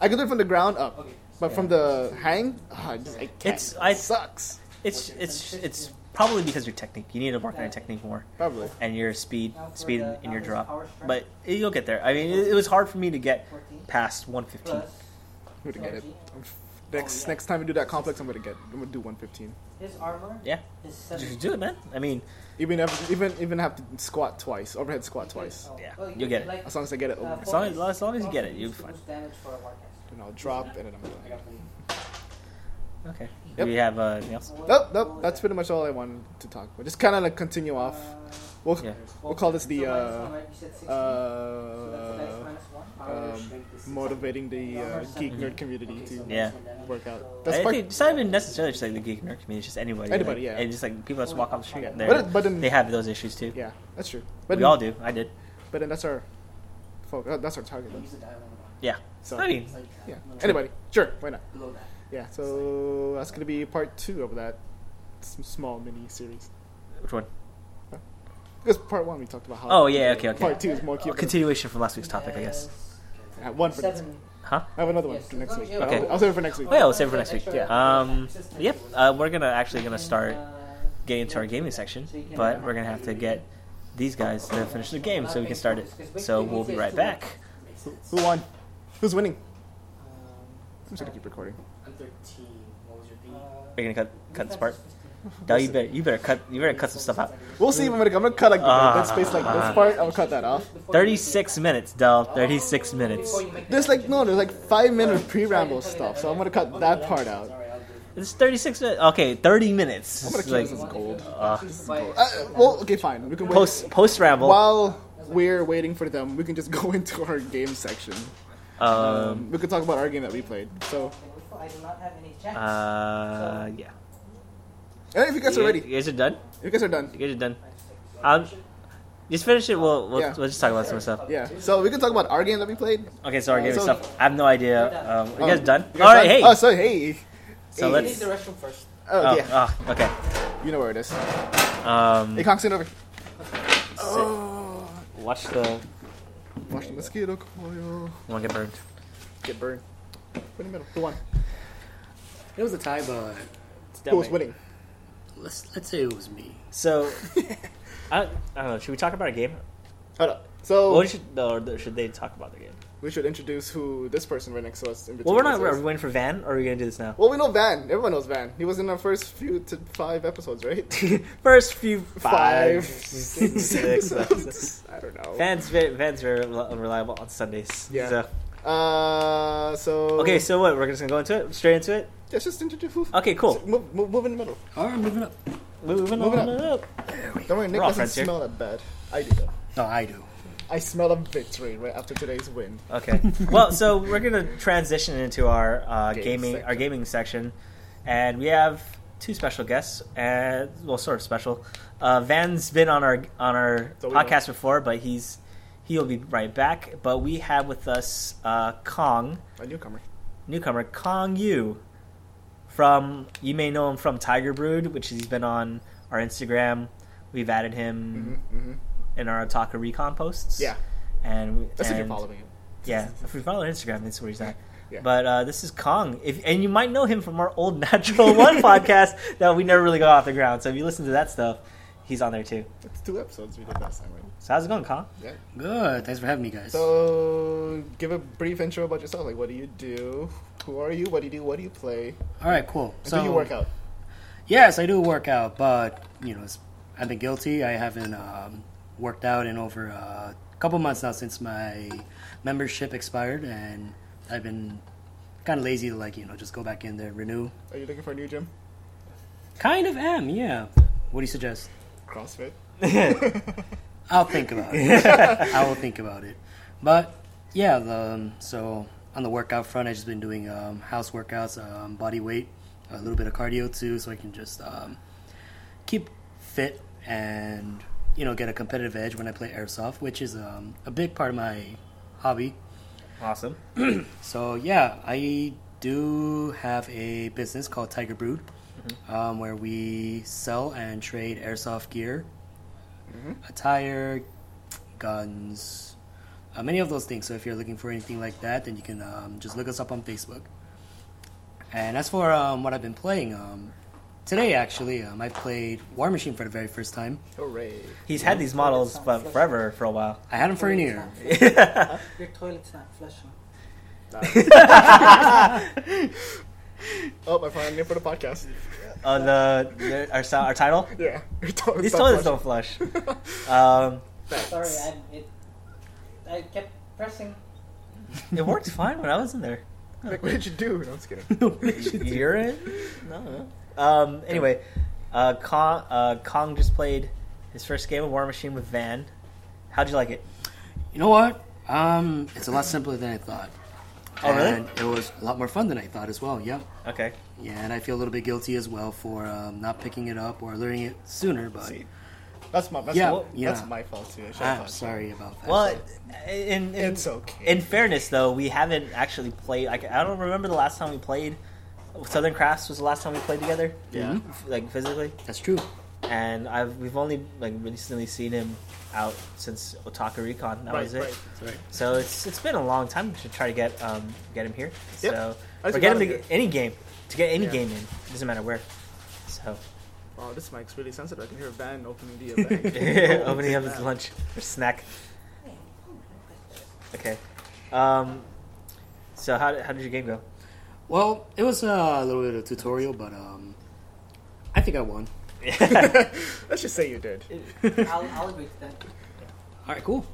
I can do it from the ground up, but from the hang, oh, I just I can't. It's- I- it sucks. It's it's it's probably because your technique. You need to work on your technique more. Probably. and your speed, speed in, in your drop. But you'll get there. I mean, it, it was hard for me to get past 115. I'm gonna get it. I'm f- Next next time we do that complex, I'm gonna get. I'm gonna do 115. His armor Yeah, is just do it, man. I mean, Even if, even even have to squat twice, overhead squat twice. yeah, you'll get it. As long as I get it over, As long as, as long as you get it, you'll be fine. then I'll drop and then I'm done. Okay. Yep. Do we have uh, anything else? Nope, nope. That's pretty much all I wanted to talk about. Just kind of like continue off. We'll Yeah. we'll call this the uh, uh, um, motivating the uh, geek nerd community to Yeah. work out. That's I part. it's not even necessarily just like the geek nerd community. It's just anybody. Anybody, like, yeah. And just like people that just walk off the street. Yeah. they're- But- but then- they have those issues too. Yeah, that's true. But we then, all do. I did. But then that's our, fo- uh, that's our target. Though. Yeah. So I mean, yeah. Anybody? Sure. Why not? Yeah. So that's gonna be part two of that small mini series. which one? Because part one we talked about how. Oh yeah. Okay. Okay. Part two is more cute. continuation from last week's topic, I guess. I one for next week. Huh? I have another one for next week. Okay. I'll, I'll save it for next week. Oh yeah, we'll save it for next week. Yeah. Um. Yep. Uh, we're gonna actually gonna start getting into our gaming section, but we're gonna have to get these guys to finish the game so we can start it. So we'll be right back. Who won? Who's winning? I'm just gonna keep recording. I'm 13. What was your B? We're gonna cut cut this part. Dal, you better you better cut you better cut some stuff out. We'll see. I'm gonna, I'm gonna cut like Ah. that space, like this part. I'm gonna cut that off. Thirty six minutes, Dal. Thirty six minutes. There's like no, there's like five minute pre-ramble stuff, so I'm gonna cut that part out. It's thirty six minutes. Okay, thirty minutes. I'm gonna It's keep like this as gold. uh, Uh, well, okay, fine. We can wait. post post ramble. While we're waiting for them, we can just go into our game section. Um. Um, we could talk about our game that we played. So, I do not have any chats. Uh. Yeah. and if you guys are ready, guys- You guys are done. if you guys are done, You guys are done. Um. Just finish it. We'll we'll, Yeah. we'll just talk about some stuff. yeah. So we can talk about our game that we played. Okay, so our gaming So- stuff. I have no idea. Um, you guys Um, done? you guys All right. done? Hey. Oh, so hey. So hey. let's- Use the restroom first. Oh, Oh, yeah. oh, okay. You know where it is. Um, Hey, Kong, sit over. Oh, watch the watch the mosquito coil one get burned. get burned. Put in the middle. Who won? It was a tie, but Who was winning? let's let's say it was me. So, I, I don't know. Should we talk about a game? Hold up. So Or should, or should they talk about the game? we should introduce who this person right next to us in between. Well, we're not. us Are is. we waiting for Van, or are we gonna do this now? Well, we know Van. Everyone knows Van. He was in our first few to five episodes, right? First few five, Five, six episodes. episodes. I don't know. Van's very, Van's very rel- unreliable on Sundays. Yeah. So, Uh, so okay, so what? We're just gonna go into it, straight into it. let's just introduce. Who, Okay, cool. Move, move, move in the middle. All right, moving up. moving, Moving on up. up. Don't worry, Nick We're doesn't friends here. smell that bad. I do though. No, I do. I smell a victory right after today's win. Okay. well, so we're gonna transition into our uh, Game gaming, section. our gaming section, and we have two special guests. And well, sort of special. Uh, Van's been on our on our So podcast before, but he's he'll be right back. But we have with us uh, Kong, A newcomer. newcomer Kong Yu, from you may know him from Tiger Brood, which he's been on our Instagram. We've added him hmm hmm in our Otaku Recon posts. Yeah, and we- that's if you're following him. yeah, if we follow on Instagram, that's where he's at. Yeah. But uh, this is Kong, if, and you might know him from our old Natural One podcast that we never really got off the ground. So if you listen to that stuff, he's on there too. It's two episodes we did last time, right? So how's it going, Kong? Yeah. Good. Thanks for having me, guys. So, give a brief intro about yourself. Like, what do you do? Who are you? What do you do? What do you play? All right, cool. And So do you work out? Yes, I do work out, but you know, I've been guilty. I haven't um, worked out in over a couple months now since my membership expired, and I've been kind of lazy to like you know just go back in there and renew. Are you looking for a new gym? Kind of am, yeah. What do you suggest? CrossFit. I'll think about it. I will think about it. But yeah, the, um, so on the workout front, I've just been doing um, house workouts, um, body weight, a little bit of cardio too, so I can just um, keep fit and you know get a competitive edge when I play airsoft, which is um, a big part of my hobby. Awesome. So yeah, I do have a business called Tiger Brood, um, where we sell and trade airsoft gear, attire, guns, uh, many of those things. So if you're looking for anything like that, then you can um, just look us up on Facebook. And as for um, what I've been playing, um, today actually, um, I played Warmachine for the very first time. Hooray. He's had these models but forever for a while. I had them for a year. Your toilet's not flushing. Oh, I found a name for the podcast. Uh, the, the our so- our title. Yeah. Your toilet's These not toilets flushing. don't flush. Um, Sorry, I it. I kept pressing. it worked fine when I was in there. Like, what did you do? No, I'm just kidding. Urine? No. Um. Anyway, uh, Kong, uh, Kong just played his first game of Warmachine with Van. How'd you like it? You know what? Um, it's a lot simpler than I thought. Oh, really? It was a lot more fun than I thought as well. Yep. Okay. Yeah, and I feel a little bit guilty as well for um, not picking it up or learning it sooner. But See, That's my that's, Yeah, my, yeah. that's my fault too. I I'm thought. sorry about that. Well, in, in It's okay. In fairness, though, we haven't actually played. Like, I don't remember the last time we played. Southern Crafts was the last time we played together. Yeah. F- like physically. That's true. And I've we've only like recently seen him out since Otaku Recon. That Right, was it. right. That's right. So it's it's been a long time to try to get um get him here. Yep. So I or get him to get any game to get any Yeah. game in. It Doesn't matter where. So Wow, this mic's really sensitive. I can hear a Van opening the bag. Oh, opening up big his lunch or snack. Okay. Um. So how how did your game go? Well, it was uh, a little bit of a tutorial, but um, I think I won. Let's just say you did. I'll, I'll agree to that. All right, cool.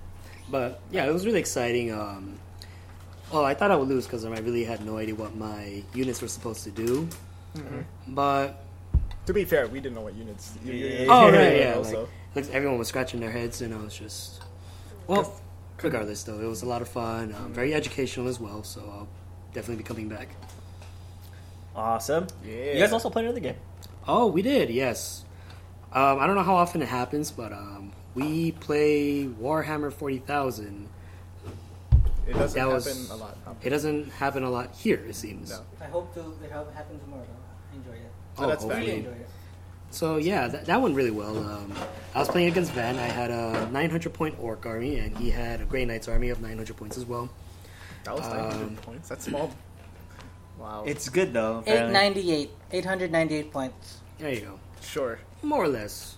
But yeah, it was really exciting. Um, oh, I thought I would lose because I really had no idea what my units were supposed to do. But To be fair, we didn't know what units. You, you, Yeah. you- oh right, yeah, know, like, like everyone was scratching their heads, and I was just well. Regardless, though, it was a lot of fun. Um, very educational as well. So I'll definitely be coming back. Awesome. Yeah. You guys also played another game. Oh, we did, yes. Um, I don't know how often it happens, but um, we play Warhammer 40,000. It doesn't That happen was- a lot. huh? It doesn't happen a lot here, it seems. No. I hope to it happens more though. I enjoy it. So that's Oh, bad. Really hopefully. enjoy it. So yeah, that, that went really well. Um, I was playing against Van. I had a 900 point Orc army, and he had a Grey Knights army of 900 points as well. That was 900 Um, points. That's small. Wow. It's good though. Eight apparently. ninety eight. Eight hundred ninety eight points. There you go, sure. more or less.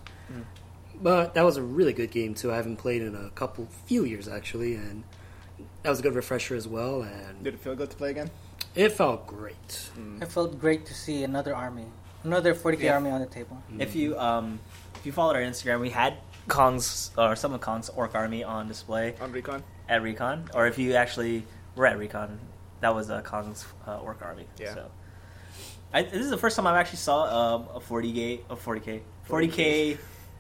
But that was a really good game too. I haven't played in a couple, few years actually, and that was a good refresher as well. And Did it feel good to play again? it felt great. It felt great to see another army, another forty k Yeah. army on the table. If you um if you followed our Instagram, we had Kong's or some of Kong's orc army on display On Recon? at Recon. Or if you actually were at Recon, that was uh, Kong's uh, orc army. Yeah. So I, this is the first time I've actually saw um, a 40 k a 40k 40k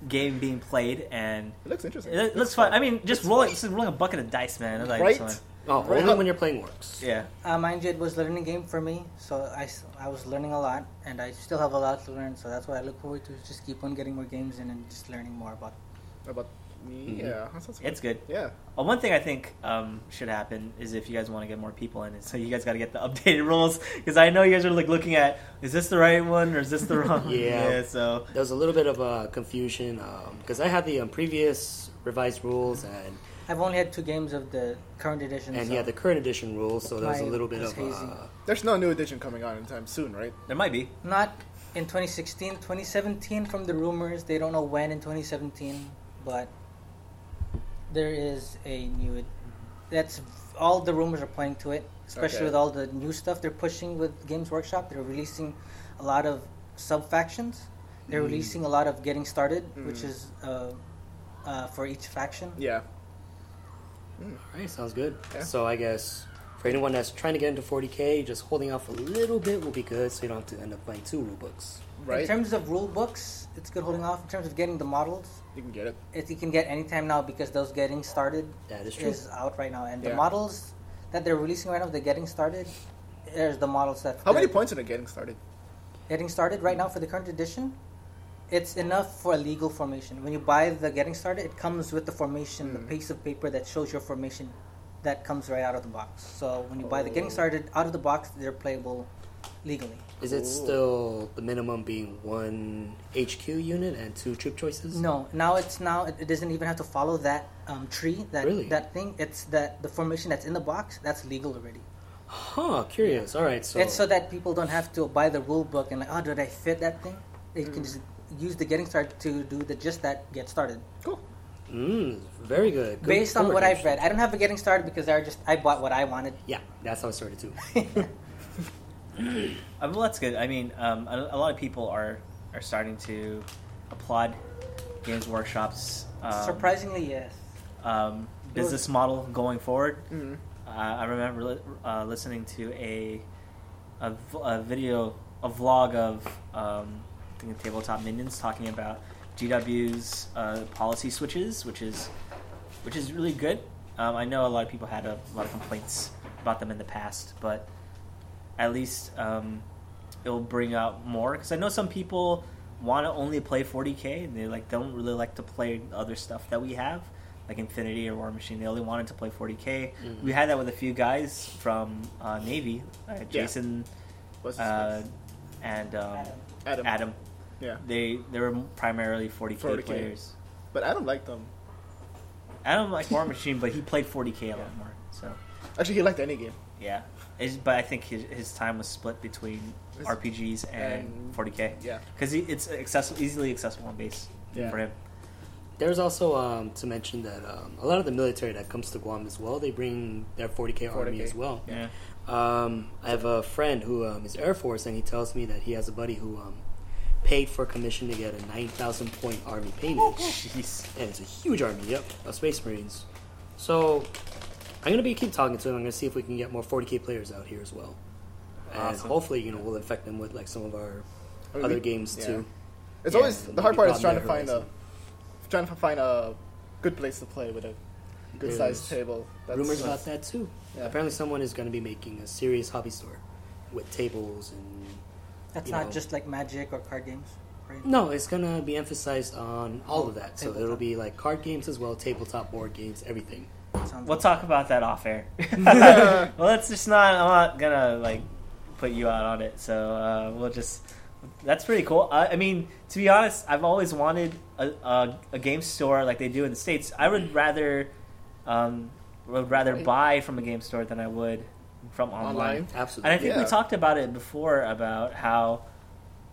game being played, and It looks interesting. it, it looks fun. I mean, just rolling, just rolling a bucket of dice, man. It's like, Right? it's fun. Oh, Right. only when you're playing works. Yeah. Uh, mind you, it was learning game for me, so I, I was learning a lot, and I still have a lot to learn. So that's why I look forward to just keep on getting more games in and just learning more about. About me. Yeah, that sounds It's good. Yeah, Uh, one thing I think um, should happen is if you guys want to get more people in it, so you guys got to get the updated rules because I know you guys are like looking at is this the right one or is this the wrong? Yeah. So There was a little bit of uh, confusion because I had the um, previous revised rules and I've only had two games of the current edition. and so he had the current edition rules, so there was a little bit of uh, there's no new edition coming out anytime soon, right? there might be. not in 2016, 2017 from the rumors. They don't know when in 2017, but there is a new. That's all the rumors are pointing to it, especially Okay. with all the new stuff they're pushing with Games Workshop. They're releasing a lot of sub factions. They're Mm. releasing a lot of getting started, which Mm. is uh, uh, for each faction. Yeah. all right, sounds good. Yeah. So I guess for anyone that's trying to get into 40k, just holding off a little bit will be good, so you don't have to end up buying two rule books. Right. In terms of rule books, it's good holding off. In terms of getting the models, you can get it. it you can get anytime now because those getting started That is true. is out right now, and the models that they're releasing right now, they're getting started. There's the models that How many points are they getting started? getting started right now for the current edition. It's enough for a legal formation. When you buy the getting started, it comes with the formation, the Mm. piece of paper that shows your formation. That comes right out of the box. So when you buy the getting Oh. started out of the box, they're playable legally. Is it still the minimum being one HQ unit and two troop choices? No, now it's now it, it doesn't even have to follow that um, tree that Really? that thing. It's that the formation that's in the box that's legal already. Huh, curious. All right, so, It's so that people don't have to buy the rule book and like, oh, did I fit that thing? They Mm. can just use the getting started to do the just that get started. Cool. mm, very good. good Based on what I've read, I don't have a getting started because I just I bought what I wanted. Yeah, that's how I started too. Uh, well, that's good. I mean, um, a, a lot of people are are starting to applaud Games Workshop's um, Surprisingly, yes. um, business model going forward. Mhm. Uh, I remember li- uh, listening to a, a v- a video, a vlog of um, I think the tabletop minions talking about GW's uh, policy switches, which is which is really good. Um, I know a lot of people had a, lot of complaints about them in the past, but at least um, it'll bring out more. Because I know some people want to only play 40k, and they like don't really like to play other stuff that we have, like Infinity or Warmachine. They only wanted to play 40k. Mhm. We had that with a few guys from uh, Navy, uh, Jason What's uh, and um, Adam. Adam. Yeah. They they were primarily 40k, 40K. players. But Adam liked them. Adam liked Warmachine, but he played 40k a lot more. So Actually, he liked any game. yeah, It's- but I think his, his time was split between It's- RPGs and, and- 40k Yeah. because it's accessible, easily accessible on base Yeah. for him. There's also um, to mention that um, a lot of the military that comes to Guam as well, they bring their 40k, army 40K. as well. Yeah. Um, I have a friend who um, is Air Force, and he tells me that he has a buddy who um, paid for commission to get a 9,000 point army payment. Jeez. and it's a huge army, yep, of Space Marines. So I'm gonna be keep talking to him. I'm gonna see if we can get more 40k players out here as well, and Awesome. hopefully, you know, we'll infect them with like some of our I mean, other we- games yeah. too. It's Yeah, always the hard part is trying to find a trying to find a good place to play with a good sized table. That's, Rumors about that too. Yeah. Apparently, someone is gonna be making a serious hobby store with tables and That's not know. just like Magic or card games, right? No, it's gonna be emphasized on all of that. So Tabletop. ittle be like card games as well, tabletop board games, everything. Sounds We'll good. talk about that off air. well, it's just not. I'm not gonna like put you out on it. So uh, we'll just. That's pretty cool. I, I mean, to be honest, I've always wanted a, a, a game store like they do in the states. I would rather, um, would rather buy from a game store than I would from online. online. Absolutely. And I think we talked about it before about how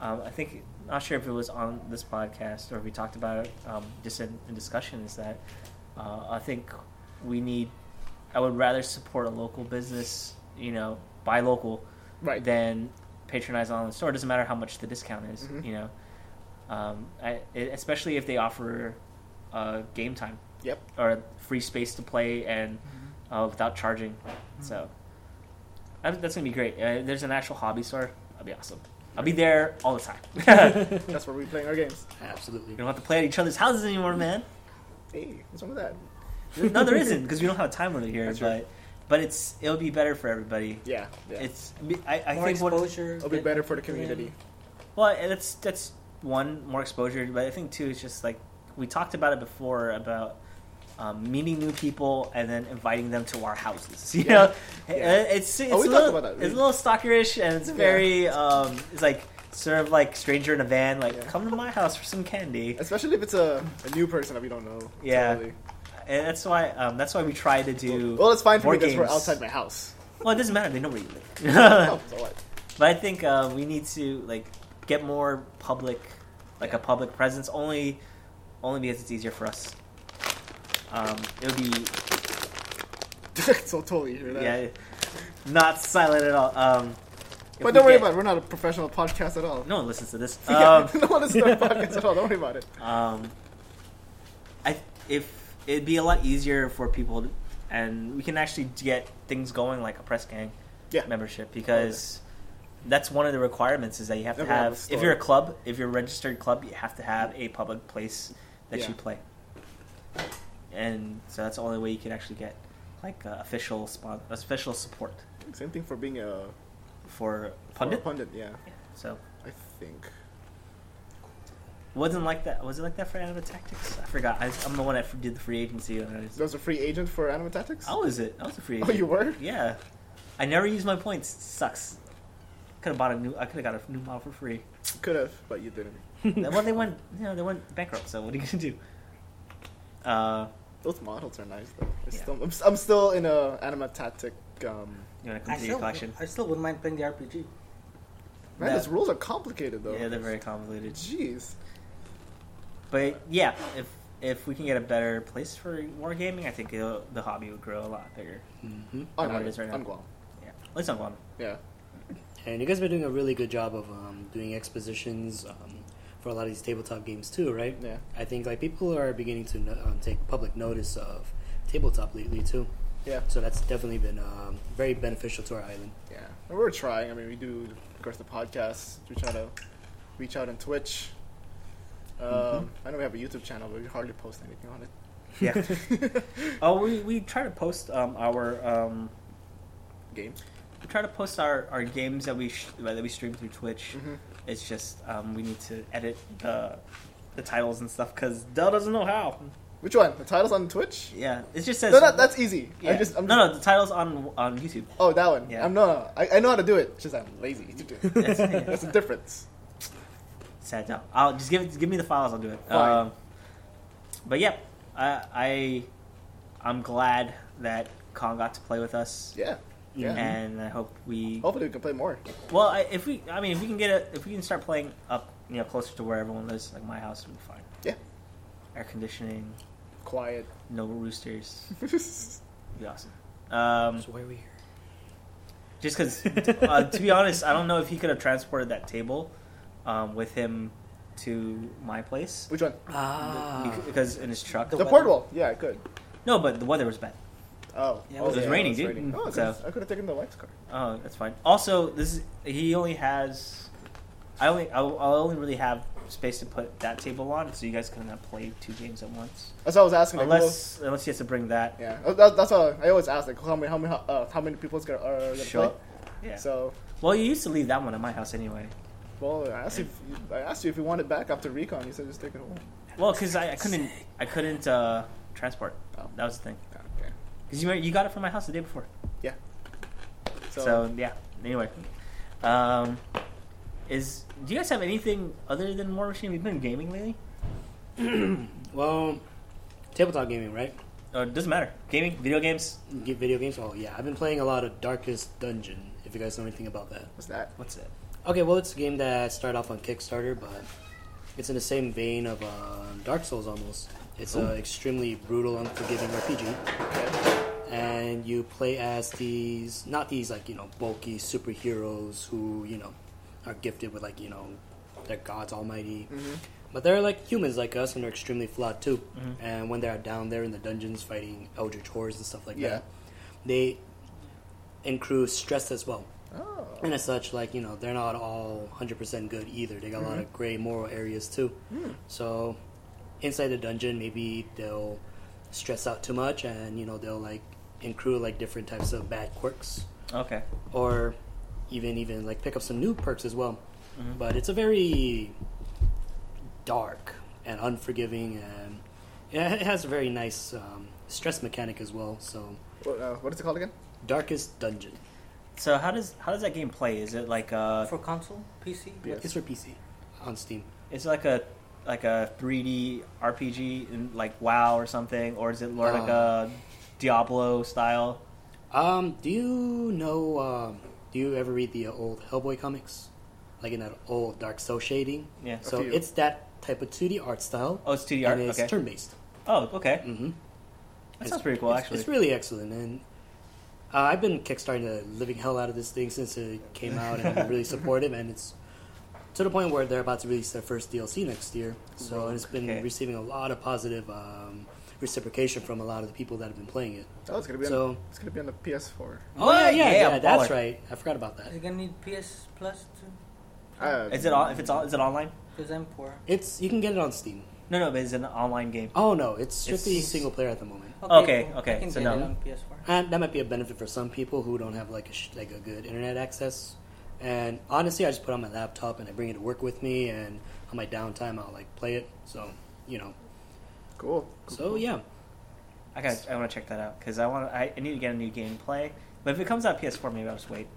um, I think not sure if it was on this podcast or if we talked about it um, just in, in discussion. Is that uh, I think we need. I would rather support a local business, you know, buy local, Right. than patronize online store. It doesn't matter how much the discount is, Mhm. you know. Um, I, especially if they offer uh, game time Yep. or free space to play and Mm-hmm. uh, without charging. So that- that's gonna be great. Uh, there's an actual hobby store That'd be awesome. I'll be there all the time. That's where we playing our games. Absolutely. We don't have to play at each other's houses anymore, man. Hey, what's wrong with that? No, there isn't because we don't have a time limit here. That's but right. but it's it'll be better for everybody. Yeah, yeah. It's I, I More think what exposure. It'll be better for the get in. community. Well, that's that's one more exposure, but I think too it's just like we talked about it before about um, meeting new people and then inviting them to our houses. You Yeah. know, Yeah. Uh, it's it's Oh, a little, about that. It's a little stalkerish and it's very um, it's like sort of like stranger in a van. Like Yeah. come to my house for some candy, Especially if it's a, a new person that we don't know. Yeah. Totally. And that's why um, that's why we try to do. Well, it's fine for me because we're outside my house. Well, it doesn't matter. They know where you live. oh, so? But I think uh, we need to like get more public, like a public presence. Only, only because it's easier for us. Um, it would be so totally hear that. yeah, not silent at all. Um, But don't worry get- about it. We're not a professional podcast at all. No one listens to this. Yeah, Um, no one listens to our podcast at all. Don't worry about it. um, I if it'd be a lot easier for people, to, and we can actually get things going like a press gang Yeah. membership because. That's one of the requirements is that you have to Everyone have. If you're a club, if you're a registered club, you have to have a public place that Yeah. you play. And so that's the only way you can actually get like uh, official spon- official support Same thing for being a for for pundit. a pundit. Yeah, So I think. Wasn't like that. Was it like that for Anima Tactics? I forgot. I, I'm the one that did the free agency. And I, just, There was a free agent for Anima Tactics. I was it. I was a free agent. Oh, you were? Yeah. I never used my points. Sucks. Could have bought a new. I could have got a new model for free. Could have, but you didn't. well, they went. You know, they went bankrupt. So what are you gonna do? Uh, Those models are nice though. I Yeah. still, I'm, I'm still in a Anima Tactic. Um, you want to I complete your still, collection? I still wouldn't mind playing the RPG. man, That- those rules are complicated though. Yeah, they're very complicated. Jeez. But yeah, if if we can get a better place for wargaming, I think it'll, the hobby would grow a lot bigger. hmm Oh, Than what it is right now. I'm Guam. Yeah, at least on Guam. Yeah. And you guys have been doing a really good job of um, doing expositions um, for a lot of these tabletop games too, right? Yeah. I think like people are beginning to no- um, take public notice of tabletop lately too. Yeah. So that's definitely been um, very beneficial to our island. Yeah. And we're trying. I mean, we do, of course, the podcast. We try to reach out on Twitch. Um, Mm-hmm. I know we have a YouTube channel, but we hardly post anything on it. Yeah. oh, we, we try to post um, our um, Games. we try to post our, our games that we sh- that we stream through Twitch. Mhm. It's just um, we need to edit the the titles and stuff because Dell doesn't know how. Which one? The titles on Twitch? Yeah, it just says No, no, that's easy. yeah. I just, I'm no, just, no, the titles on on YouTube. Oh, that one. Yeah. I'm no, no. I, I know how to do it. It's just I'm lazy to do it. That's- That's the difference. Sad now. I'll just give it. Give me the files. I'll do it. Fine. Um, but yeah, I, I I'm glad that Kong got to play with us, Yeah. Yeah. and I hope we. Hopefully we can play more. Well, I, if we, I mean, if we can get it, if we can start playing up, you know, closer to where everyone lives, like my house, would be fine. Yeah. Air conditioning, Quiet. no roosters, be awesome. Um, That's why we're here. just because, uh, to be honest, I don't know if he could have transported that table um, with him to my place Which one? Ah. Bec- because in his truck. The The portable. Yeah, I could. No, but the weather was bad. Oh. Yeah, it oh, was- It was raining, it's dude. Oh, I So- I could have taken the wife's car. Oh, that's fine. Also, this is he only has. I only I'll, I'll only really have space to put that table on, so you guys can uh, play two games at once. That's what I was asking. Like, Unless unless he has to bring that. yeah. Oh, That, that's what I always ask. Like, how many, how many, uh, how many people's gonna, are gonna Show play? up. Yeah. So, Well, you used to leave that one at my house anyway. Well, I asked you. If, I asked you if you want it back after recon. You said just take it home. Well, because I, I couldn't I couldn't uh, transport. Oh. That was the thing. Okay. Because you you got it from my house the day before. Yeah. So, So, yeah. Anyway, um, is do you guys have anything other than Warmachine? We've been gaming lately. Well, tabletop gaming, right? Oh, it doesn't matter. Gaming, video games. Get video games. Oh yeah, I've been playing a lot of Darkest Dungeon. If you guys know anything about that. what's that? What's it? Okay, well, it's a game that started off on Kickstarter, but it's in the same vein of uh, Dark Souls almost. It's an extremely brutal, unforgiving RPG, Okay. and you play as these not these like you know bulky superheroes who you know are gifted with like you know they're gods almighty, Mm-hmm. but they're like humans like us, and they're extremely flawed too. Mhm. And when they're down there in the dungeons fighting eldritch horrors and stuff like Yeah. that, they accrue stress as well. Oh. And as such, like you know, they're not all 100% good either. They got a lot of gray moral areas too. So inside the dungeon, maybe they'll stress out too much, and you know they'll like include like different types of bad quirks, Okay. or even even like pick up some new perks as well. Mhm. But it's a very dark and unforgiving, and yeah, it has a very nice um, stress mechanic as well. So What, uh, what is it called again? darkest dungeon. So how does how does that game play? Is it like uh For console, PC. Yes. It's for PC on Steam. is it like a like a 3D RPG in like WoW or something, or is it more like a Diablo style? Um, do you know? Um, do you ever read the uh, old Hellboy comics, like in that old dark cell shading? Yeah. So it's that type of 2D art style. Oh, it's 2D art. and it's Okay. turn based. Oh, okay. Mm-hmm. That sounds pretty cool, it's, actually. It's really excellent, and uh, I've been kickstarting the living hell out of this thing since it came out, and I'm really supportive. And it's to the point where they're about to release their first DLC next year. So it's been Okay. receiving a lot of positive um, reciprocation from a lot of the people that have been playing it. Oh, it's gonna be So- on. It's gonna be on the PS4. Oh yeah, yeah, Yeah, yeah, that's right. I forgot about that. Is it gonna need PS Plus too? Uh, Is it on? If it's on, is it online? Because I'm poor. It's you can get it on Steam. No, no, but it's an online game. Oh no, it's strictly It's- single player at the moment. Okay, cool. okay, I can so get no. it on PS4. And that might be a benefit for some people who don't have like a sh- like a good internet access. And honestly, I just put it on my laptop and I bring it to work with me, and on my downtime, I'll like play it. So you know, Cool. so yeah, I got. I want to check that out because I want. I, I need to get a new game to play. But if it comes out PS4, maybe I'll just wait.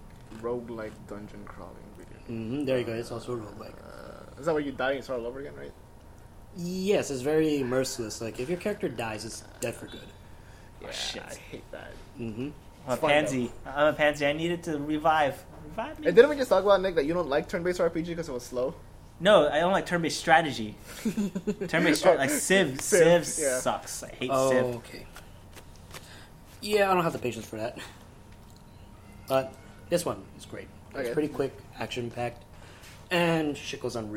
Roguelike dungeon crawling video. Mm-hmm, there you go. It's also a roguelike. Uh, is that where you die and start all over again, right? Yes, it's very merciless. Like if your character dies, it's dead for good. Yeah, shit. I hate that. hmm I'm a It's fun, pansy. I'm a pansy. I needed to revive. Revive me. And didn't we just talk about Nick that you don't like turn-based RPG because it was slow? No, I don't like turn-based strategy. Turn-based strategy, like Civ. Civ, Civ, yeah. sucks. I hate Oh, Civ. okay. Yeah, I don't have the patience for that. But this one is great. It's Okay. pretty quick, action packed, and shit goes on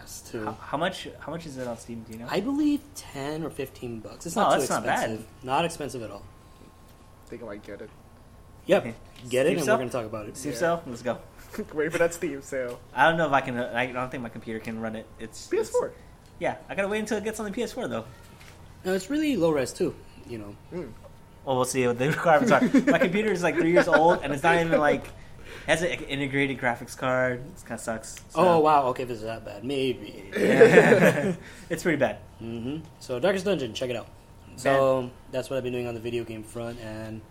real fast too. How, how much? How much is it on Steam? Do you know? I believe ten or fifteen bucks. It's Oh, not too that's not bad. expensive. Not expensive at all. I think I might get it. Yep, Okay. get it, Steam and sale? we're gonna talk about it. Steam Yeah. sale. Let's go. Wait for that Steam sale. I don't know if I can. I don't think my computer can run it. It's it's- PS4. yeah, I gotta wait until it gets on the PS4 though. No, it's really low res too. You know, Mm. Well, we'll see what the requirements are. My computer is like three years old, and it's not even like has an integrated graphics card. It kind of sucks. So- Oh wow, okay, if it's that bad, maybe. it's pretty bad. hmm So Darkest Dungeon, check it out. So that's what I've been doing on the video game front, and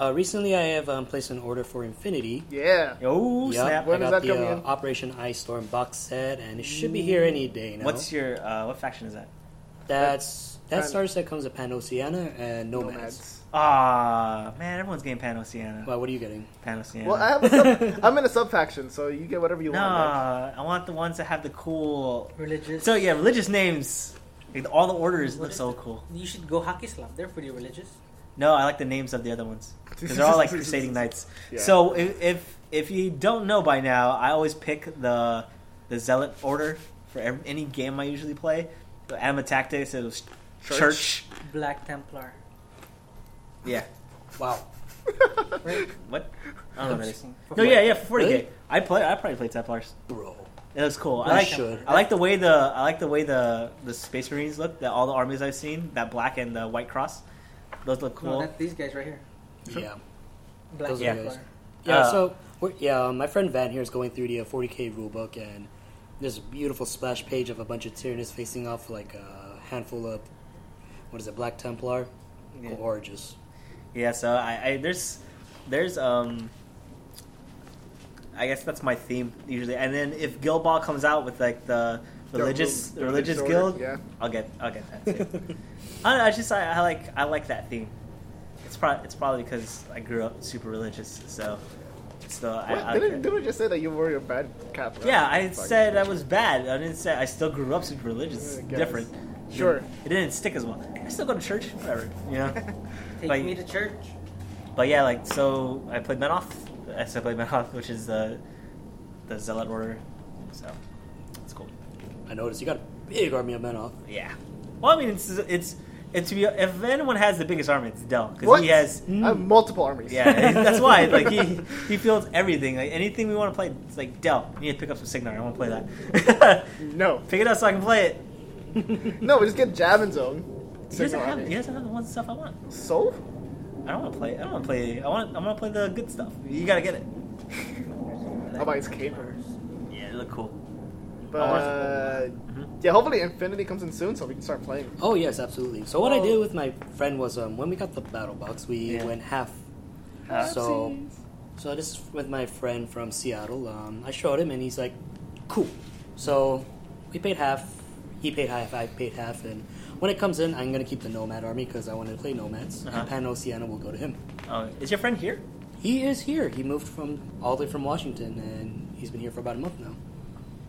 uh, recently I have um, placed an order for Infinity. Yeah. Oh Yep, snap! When I is got that the coming uh. Operation Ice Storm box set, and it should be here any day now. What's your uh, what faction is that? that's that Pan- Star set comes with PanOceania and Nomads. Nomads. Ah man, everyone's getting PanOceania. Well, what are you getting? PanOceania. Well, I have a sub, I'm in a sub faction, so you get whatever you want. Nah, I want the ones that have the cool. Religious. So yeah, religious names. Like, all the orders What look so it? cool. You should go Haqqislam. They're pretty religious. No, I like the names of the other ones because they're all like crusading knights. Yeah. So if, if if you don't know by now, I always pick the the zealot order for every, any game I usually play. The Anima Tactics, it was church. Church. Black Templar. Yeah. Wow. Right? What? I don't know what that is. No, yeah, yeah, for forty Really? k. I play. I probably play Templars. Bro. It looks cool. I like. should. I like the way the I like the way the the Space Marines look. That all the armies I've seen, that black and the white cross, those look No, cool. that's these guys right here. Yeah. Black Those are Templar. guys. Yeah, Uh, so we're, yeah, my friend Van here is going through the uh, 40k rulebook, and there's a beautiful splash page of a bunch of Tyranids facing off like a handful of what is it, Black Templar, Yeah. gorgeous. Yeah, so I, I there's there's um I guess that's my theme usually. And then if Guild Ball comes out with like the religious the the religious religious guild, yeah. I'll get I'll get that too. I, don't know, I just I, I like I like that theme. It's probably it's probably because I grew up super religious, so still I, What? I didn't, like didn't we just say that you were a bad Catholic? Yeah, I said I was bad. I didn't say I still grew up super religious. Different. Sure. It didn't stick as well. I still go to church. Whatever. You know. Take Like- me to church. But yeah, like so, I played Menoth. I still played Menoth, which is the the Zealot order. So it's cool. I noticed you got a big army of Menoth. Yeah. Well, I mean, it's it's And to be, if anyone has the biggest army, it's Dell because he has. I have multiple armies. Yeah, that's why. Like he he fields everything. Like anything we want to play, it's like Dell. You need to pick up some Cygnar. I want to play that. no, pick it up so I can play it. no, we just get Javin Zone. He doesn't, have, he doesn't have the one stuff I want. So? I don't want to play. I don't want to play. I want. I want to play the good stuff. You gotta get it. How about his caper? Yeah, they look cool. But Mhm. yeah, hopefully Infinity comes in soon so we can start playing. Oh yes, absolutely. So what I Oh. did with my friend was um, when we got the battle box, we Yeah. went half. Uh, So, so this is with my friend from Seattle. Um, I showed him, and he's like, "Cool." So we paid half. He paid half. I paid half. And when it comes in, I'm gonna keep the Nomad army because I want to play Nomads. Uh-huh. And PanOceania will go to him. Oh, is your friend here? He is here. He moved from all the way from Washington, and he's been here for about a month now.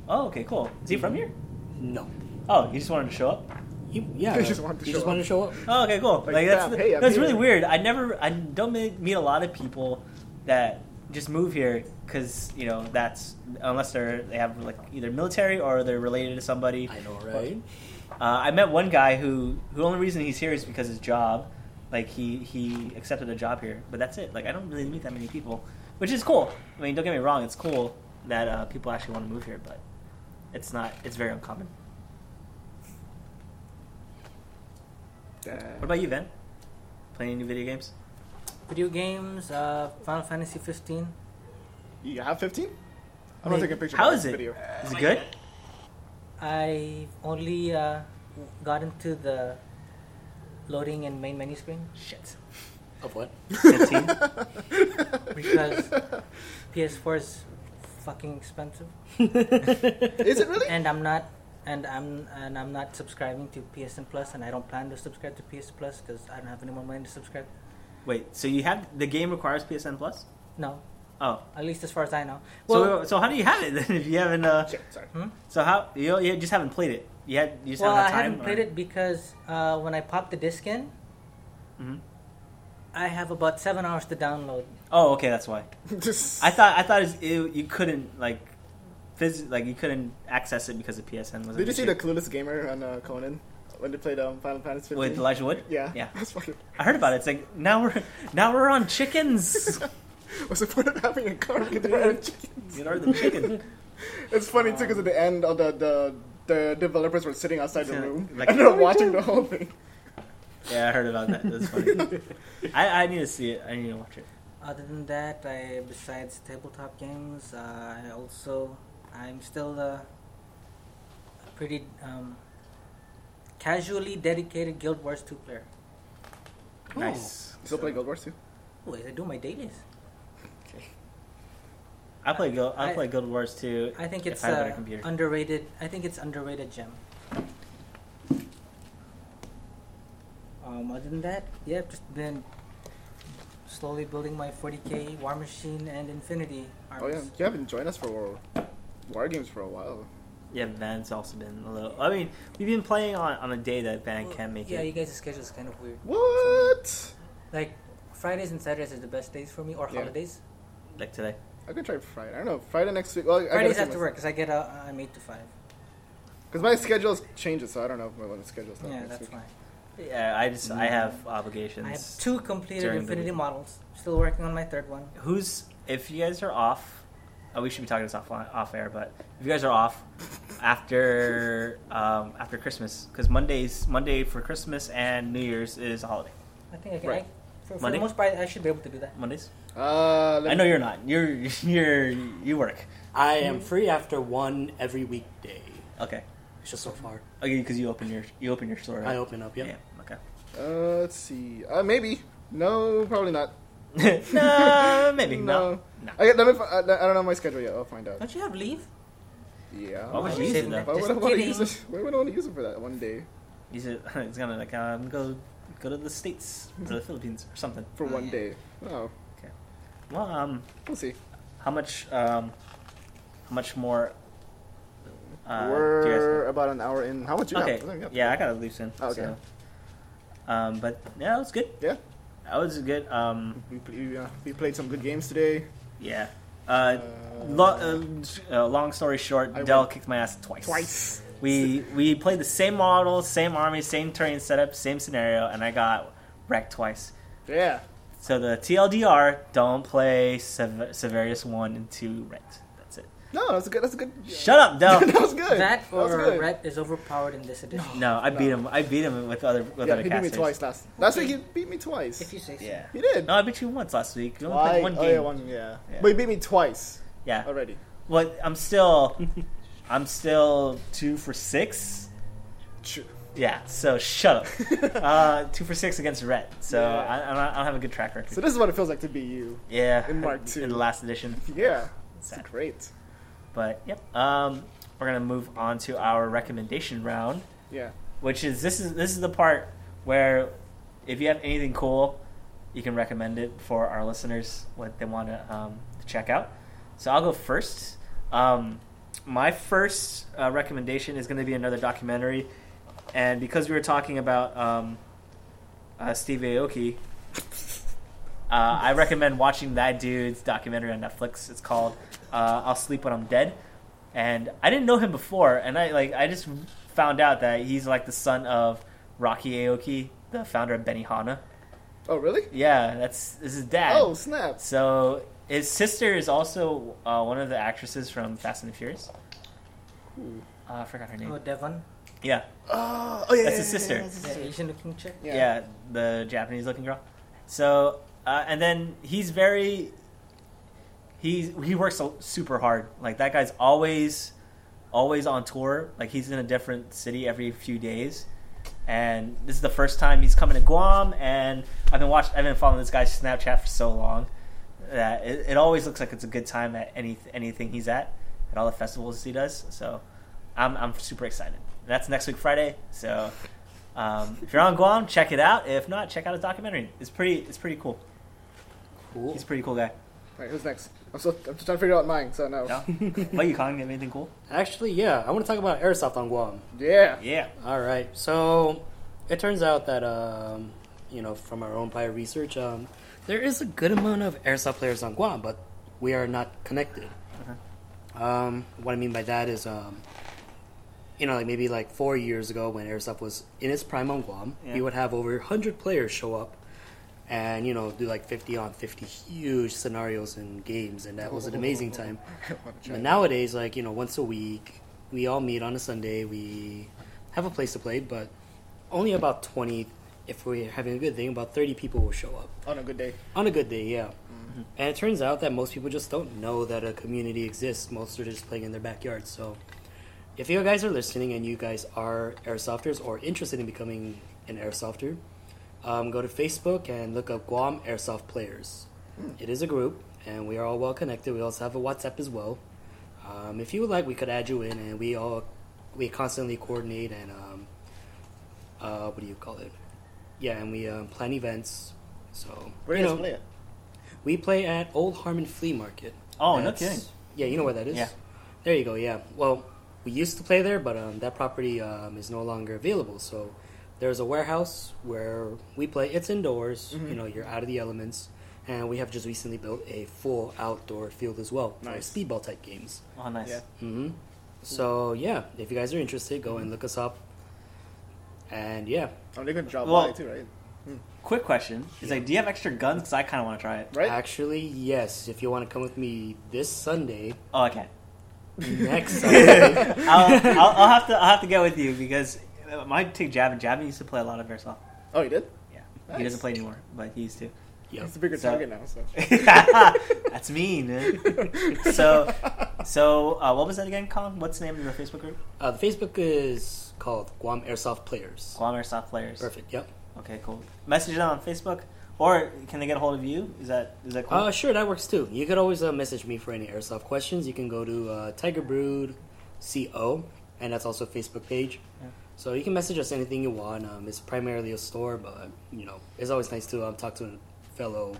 Oh, okay, cool. Is he from here? No. Oh, he just wanted to show up. He, yeah, He just wanted to he show just up. wanted to show up. Oh, okay, cool. Like, Like, that's bam, hey, that's really here. weird. I never, I don't meet meet a lot of people that just move here because you know that's unless they're they have like either military or they're related to somebody. I know, right? Uh, I met one guy who who the only reason he's here is because his job. Like he he accepted a job here, but that's it. Like I don't really meet that many people, which is cool. I mean, don't get me wrong, it's cool that uh, people actually want to move here, but it's not. It's very uncommon. What about you, Van? Playing any video games? Video games, uh, Final Fantasy 15. You have 15? I'm Wait, gonna take a picture. How of is this it? Video. Is it good? I only uh, got into the loading and main menu screen Shit. Of what? 15? because PS4 is fucking expensive, Is it really? and I'm not, and I'm and I'm not subscribing to PSN Plus, and I don't plan to subscribe to PS Plus because I don't have any more money to subscribe. Wait, so you have the game requires PSN Plus? No, Oh, at least as far as I know. so Well, so how do you have it then if you haven't? Uh, Shit, sorry. hmm? so how you, you just haven't played it? You had you just well, I haven't had time. haven't played it because uh, when I popped the disc in, hmm I have about seven hours to download. Oh, okay, that's why. I thought I thought it, it, you couldn't like, phys- like you couldn't access it because the PSN was. Did you see the Clueless Gamer on uh, Conan when they played um, Final Fantasy 15? with Elijah Wood? Yeah. yeah. That's fucking. I heard about it. It's like now we're now we're on chickens. What's the point of having a car with the chickens? you know the chicken. It's funny too because at the end, of the, the the developers were sitting outside the room like- and they're watching the whole thing. Yeah, I heard about that. That's funny. I, I need to see it. I need to watch it. Other than that, I besides tabletop games, uh, I also I'm still uh, pretty um, casually dedicated Guild Wars two player. Nice. You still play Guild Wars 2? Oh, I do my dailies. Okay. I play Guild. I, I- play Guild Wars 2. I think it's I have uh, computer. underrated. I think it's underrated gem. Um, other than that, yeah, just been slowly building my 40k Warmachine and Infinity Oh yeah, you haven't joined us for War Games for a while. Yeah, Van's also been a little. I mean, we've been playing on on a day that Van Well, can't make yeah, it. Yeah, you guys' schedule is kind of weird. What? Like Fridays and Saturdays are the best days for me, or Yeah. holidays. Like today. I could try Friday. I don't know. Friday next week. Well, I Fridays after work because I get out. I'm eight to five. Because my schedule changes, so I don't know when the schedule starts. Yeah, that's week. fine. Yeah, I just I have mm. obligations. I have two completed during the Infinity models. Still working on my third one. Who's if you guys are off? Oh, we should be talking this off off air, but if you guys are off after um, after Christmas, because Mondays Monday for Christmas and New Year's is a holiday. I think I can. Right. I, for, for Monday? the most part, I should be able to do that. Mondays. Uh, let I me- know you're not. You're you're you work. I am free after one every weekday. Okay. It's just so far. Okay, because you open your you open your store. I open up, yeah. Yeah. Okay. Uh, let's see. Uh, maybe. No, probably not. no, maybe No. no. No. I, let me, fi- uh, I don't know my schedule yet. I'll find out. Don't you have leave? Yeah. Why would you use it that. Why would I Just want to kidding. use it? Why would I want to use it for that one day? Use it. It's gonna like um, go go to the states or the Philippines or something. For one day. Oh, Okay. Well, um, we'll see. how much um, how much more? Uh, do you We're about an hour in. How much you okay. have? Yeah, I gotta leave soon. Oh, okay. so. Um, but yeah, it was good. Yeah. That was good. Um, We, we, uh, we played some good games today. yeah. Uh, lo- uh, uh, long story short, I Dell went- kicked my ass twice. Twice. We we played the same model, same army, same terrain setup, same scenario, and I got wrecked twice. Yeah. So the TLDR, don't play Sever- Severius one and two Rent. That's it. No, that's a good. That's a good. Shut up, no. that was good. That was or good. Ret is overpowered in this edition. No, I beat him. I beat him with other with Yeah, other he beat me twice last. Last week he beat me twice. If you say so. Yeah. He did. No, I beat you once last week. You only Why? played one oh game. yeah, one. Yeah. Yeah. But he beat me twice Yeah. already. Well, I'm still, I'm still two for six. True. Yeah. So shut up. uh, two for six against Ret. So Yeah. I, I, don't, I don't have a good track record. So this is what it feels like to be you. yeah. in Mark two. in the last edition. Yeah. It's great. But yep. Um, we're gonna move on to our recommendation round, Yeah. which is this is this is the part where if you have anything cool, you can recommend it for our listeners what they want to um, check out. So I'll go first. Um, my first uh, recommendation is going to be another documentary, and because we were talking about um, uh, Steve Aoki, uh, I recommend watching that dude's documentary on Netflix. It's called uh, "I'll Sleep When I'm Dead," and I didn't know him before, and I like I just found out that he's like the son of Rocky Aoki, the founder of Benihana. Oh really? Yeah, that's this is dad. Oh snap! So his sister is also uh, one of the actresses from Fast and the Furious. Uh, I forgot her name. Oh, Devon, Yeah, Oh, oh yeah. That's yeah, his yeah, sister. yeah, that's his the. Asian looking chick. yeah, the Japanese looking girl. So uh, and then he's very he's he works super hard. Like that guy's always always on tour. Like he's in a different city every few days. And this is the first time he's coming to Guam. And I've been watching. I've been following this guy's Snapchat for so long that it, it always looks like it's a good time at any anything he's at at all the festivals he does. So I'm I'm super excited. That's next week Friday. So um, if you're on Guam, check it out. If not, check out his documentary. It's pretty it's pretty cool. Cool. He's a pretty cool guy. All right, who's next? I'm still. I'm just trying to figure out mine. So no. Yeah. what you calling? You have anything cool? Actually, yeah, I want to talk about airsoft on Guam. Yeah. Yeah. All right. So it turns out that um, you know from our own prior research, um, there is a good amount of airsoft players on Guam, but we are not connected. Um, what I mean by that is, um, you know, like maybe like four years ago when airsoft was in its prime on Guam, Yeah. we would have over hundred players show up. And you know, do like fifty on fifty huge scenarios and games, and that was an amazing time. But nowadays, like you know, once a week, we all meet on a Sunday. We have a place to play, but only about twenty. If we're having a good thing, about thirty people will show up On a good day. on a good day. Yeah, mm-hmm. and it turns out that most people just don't know that a community exists. Most are just playing in their backyard So, if you guys are listening and you guys are airsofters or interested in becoming an airsofter, um, go to Facebook and look up Guam Airsoft Players. It is a group, and we are all well connected. We also have a WhatsApp as well. Um, if you would like, we could add you in, and we all we constantly coordinate and um, uh, what do you call it? Yeah, and we um, plan events. So Where do you know, guys play it? we play at Old Harmon Flea Market. Oh, no That's- kidding. Yeah, you know where that is. Yeah. There you go. Yeah. Well, we used to play there, but um, that property um, is no longer available. So there's a warehouse where we play. It's indoors. Mm-hmm. You know, you're out of the elements, and we have just recently built a full outdoor field as well for speedball type games. Oh, nice. Yeah. hmm So yeah, if you guys are interested, go and look us up. And yeah, Oh, they're gonna drop Well- by too, right? Quick question: Is like, do you have extra guns? Because I kind of want to try it. Right. actually, yes. If you want to come with me this Sunday, Oh, okay. next Sunday, I'll, I'll, I'll have to I'll have to get with you because my take Javin. Javin used to play a lot of airsoft. Oh, he did. Yeah, he doesn't play anymore, but he used to. yep. He's a bigger So- target now. So. That's mean. so, so uh, what was that again, Colin? What's the name of your Facebook group? Uh, the Facebook is called Guam Airsoft Players. Guam Airsoft Players. Perfect. Yep. Okay, cool. Message them on Facebook, or can they get a hold of you? Is that is that cool? Uh, sure, that works too. You could always uh, message me for any airsoft questions. You can go to uh, Tiger Brood Co, and that's also a Facebook page. Yeah. So you can message us anything you want. Um, it's primarily a store, but you know it's always nice to um, talk to a fellow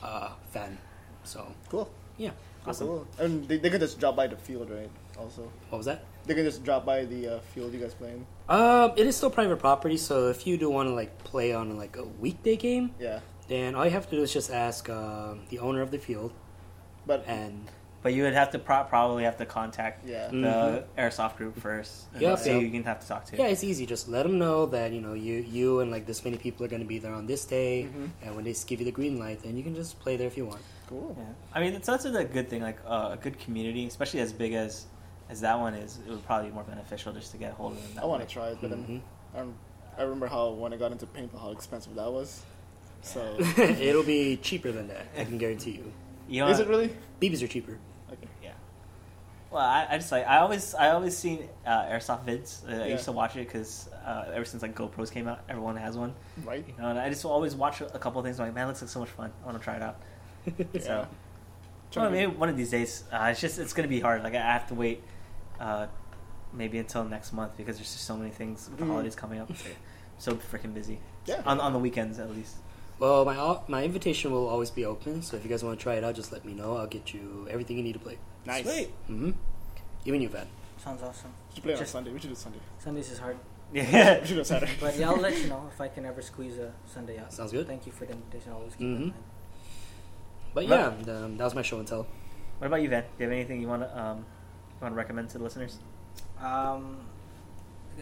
uh, fan. So Cool. yeah, Awesome. Cool. And they, they could just drop by the field, right? Also, what was that? they can just drop by the uh, field you guys playing. Um, it is still private property, so if you do want to like play on like a weekday game, Yeah, then all you have to do is just ask uh, the owner of the field, but and but you would have to pro- probably have to contact Yeah. the Mhm. airsoft group first. and Yep, see yep. who you can have to talk to. Yeah, it's easy. Just let them know that you know you you and like this many people are going to be there on this day, Mhm. and when they give you the green light, then you can just play there if you want. Cool. Yeah. I mean, it's that's a good thing. Like uh, a good community, especially as big as as that one is, it would probably be more beneficial just to get a hold of them. That I want to try it, but then Mhm. I, don't- I remember how when I got into paintball how expensive that was. So It'll be cheaper than that. I can guarantee you. You know, is it really? BBs are cheaper. Okay. Yeah. Well, I, I just like I always I always seen uh, airsoft vids. Uh, I used to watch it because uh, ever since like GoPros came out, everyone has one. Right. You know, and I just always watch a couple of things. I'm like, man, it looks like so much fun. I want to try it out. Yeah. So, well, maybe one of these days. Uh, it's just it's gonna be hard. Like I have to wait, uh, maybe until next month because there's just so many things with the Mhm. holidays coming up. So, so freaking busy. Yeah. On on the weekends at least. Well, my my invitation will always be open. So if you guys want to try it out, just let me know. I'll get you everything you need to play. Nice. Sweet. hmm Even you, Van. Sounds awesome. We should play on Just- Sunday. We should do Sunday. Sundays is hard, Yeah. We should do Saturday. but yeah, I'll let you know if I can ever squeeze a Sunday out. Sounds good. Thank you for the invitation. Always keep Mhm. in mind. But yeah, um, that was my show and tell. What about you, Van? Do you have anything you want to um, want to recommend to the listeners? Um,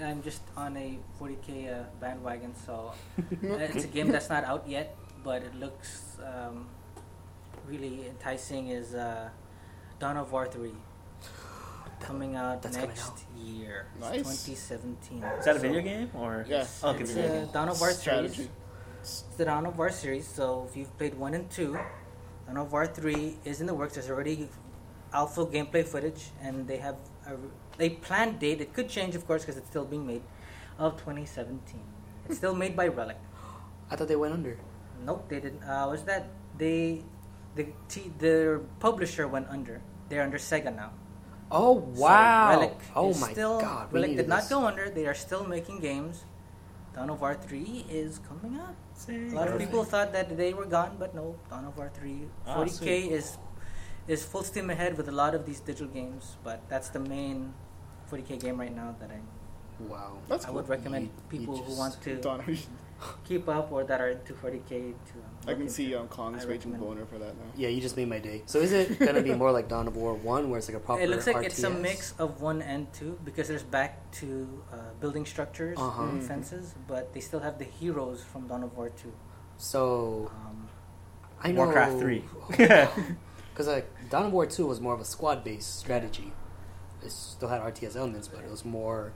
I'm just on a 40k uh, bandwagon, so it's a game that's not out yet, but it looks um, really enticing. Is uh, Dawn of War 3 coming out That's coming next out. year? Nice. 2017. Is that a So video game or? Yeah. Oh, okay, It's video a game. Dawn of War Strategy. series. It's the Dawn of War series. So if you've played one and two, Dawn of War three is in the works. There's already alpha gameplay footage, and they have a they planned date. It could change, of course, because it's still being made of 2017. It's still made by Relic. I thought they went under. Nope, they didn't. Uh, was that they the t- the publisher went under. They're under Sega now. Oh So wow! Relic oh is my still, god! we Relic needed did not this. go under. They are still making games. Dawn of War 3 is coming out. A lot of people thought that they were gone, but no. Dawn of War 3, Ah, 40k sweet. is is full steam ahead with a lot of these digital games. But that's the main 40k game right now that I Wow. That's I cool. would recommend You- you people who want to Dawn. Keep up or that are into 40k to. Um, I can see into. um, Kong's I raging recommend. boner for that now. Yeah, you just made my day. So is it gonna be more like Dawn of War One, where it's like a proper? It looks like it's a mix of one and two because there's back to uh, building structures Uh-huh. and Mhm. fences, but they still have the heroes from Dawn of War 2. So Um, I know Warcraft three. because like Dawn of War Two was more of a squad-based strategy. It still had RTS elements, but it was more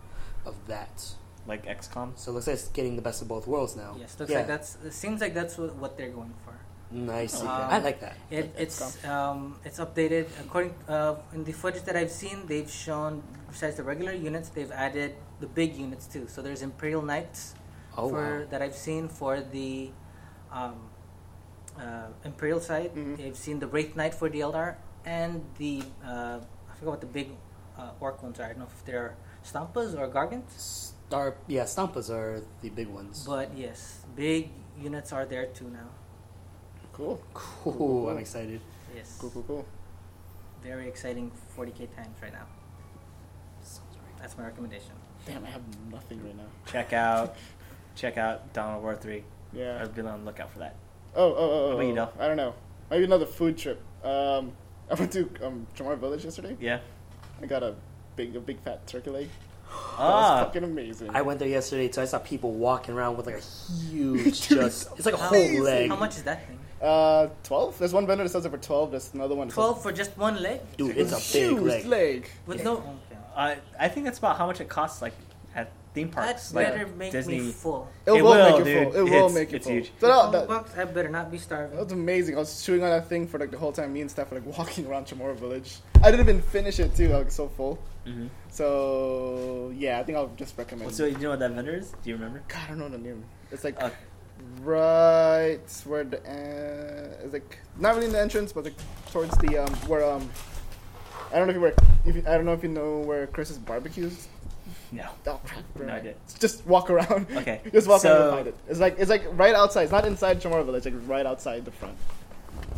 of that. Like XCOM. So it looks like it's getting the best of both worlds now. yes, looks yeah. like that's. It seems like that's what, what they're going for. nice. Um, I like that. It, it's um, it's updated according uh, in the footage that I've seen. They've shown besides the regular units, they've added the big units too. So there's Imperial Knights Oh for wow. that I've seen for the um, uh, Imperial side. Mhm. They've seen the Wraith Knight for the Eldar and the uh, I forgot what the big uh, orc ones are. I don't know if they're Stompas or Gargants. Star, yeah, Stompas are the big ones. But yes, big units are there too now. Cool. cool. I'm excited. Yes, Cool, cool, cool. very exciting 40k times right now. That's my recommendation. Damn, I have nothing right now. Check out, check out Dawn of War three. Yeah. I've been on the lookout for that. Oh, oh, oh, oh. What you oh. know? I don't know. Maybe another food trip. Um, I went to um, Chamorro Village yesterday. Yeah. I got a big, a big fat turkey leg. That was Ah, fucking amazing. I went there yesterday, so I saw people walking around with like a huge, just it's like a How- whole leg. How much is that thing? Uh, twelve. There's one vendor that sells it for twelve. There's another one. Twelve for just one leg Dude, It's it's a big huge leg. with no. Okay. I I think that's about how much it costs, like at theme That parks, like better make Disney. me full. It, It will, will, make you dude. full. It will It's- make you it's full. huge. So no, that, bucks, I better not be starving. that was amazing. I was chewing on that thing for like the whole time. Me and Steph were like walking around Chamorro Village. I didn't even finish it too. I was so full. hmm So yeah, I think I'll just recommend. Well, so you know what that vendor is? Do you remember? God, I don't know the name. It's like Uh, right where the uh, it's like not really in the entrance, but like towards the um where um I don't know if you were if you, I don't know if you know where Chris's barbecues. No. Oh crap! bro. No idea. Just walk around. Okay, just walk around and find it. It's like it's like right outside. It's not inside Chamorro Village. It's Like right outside the front.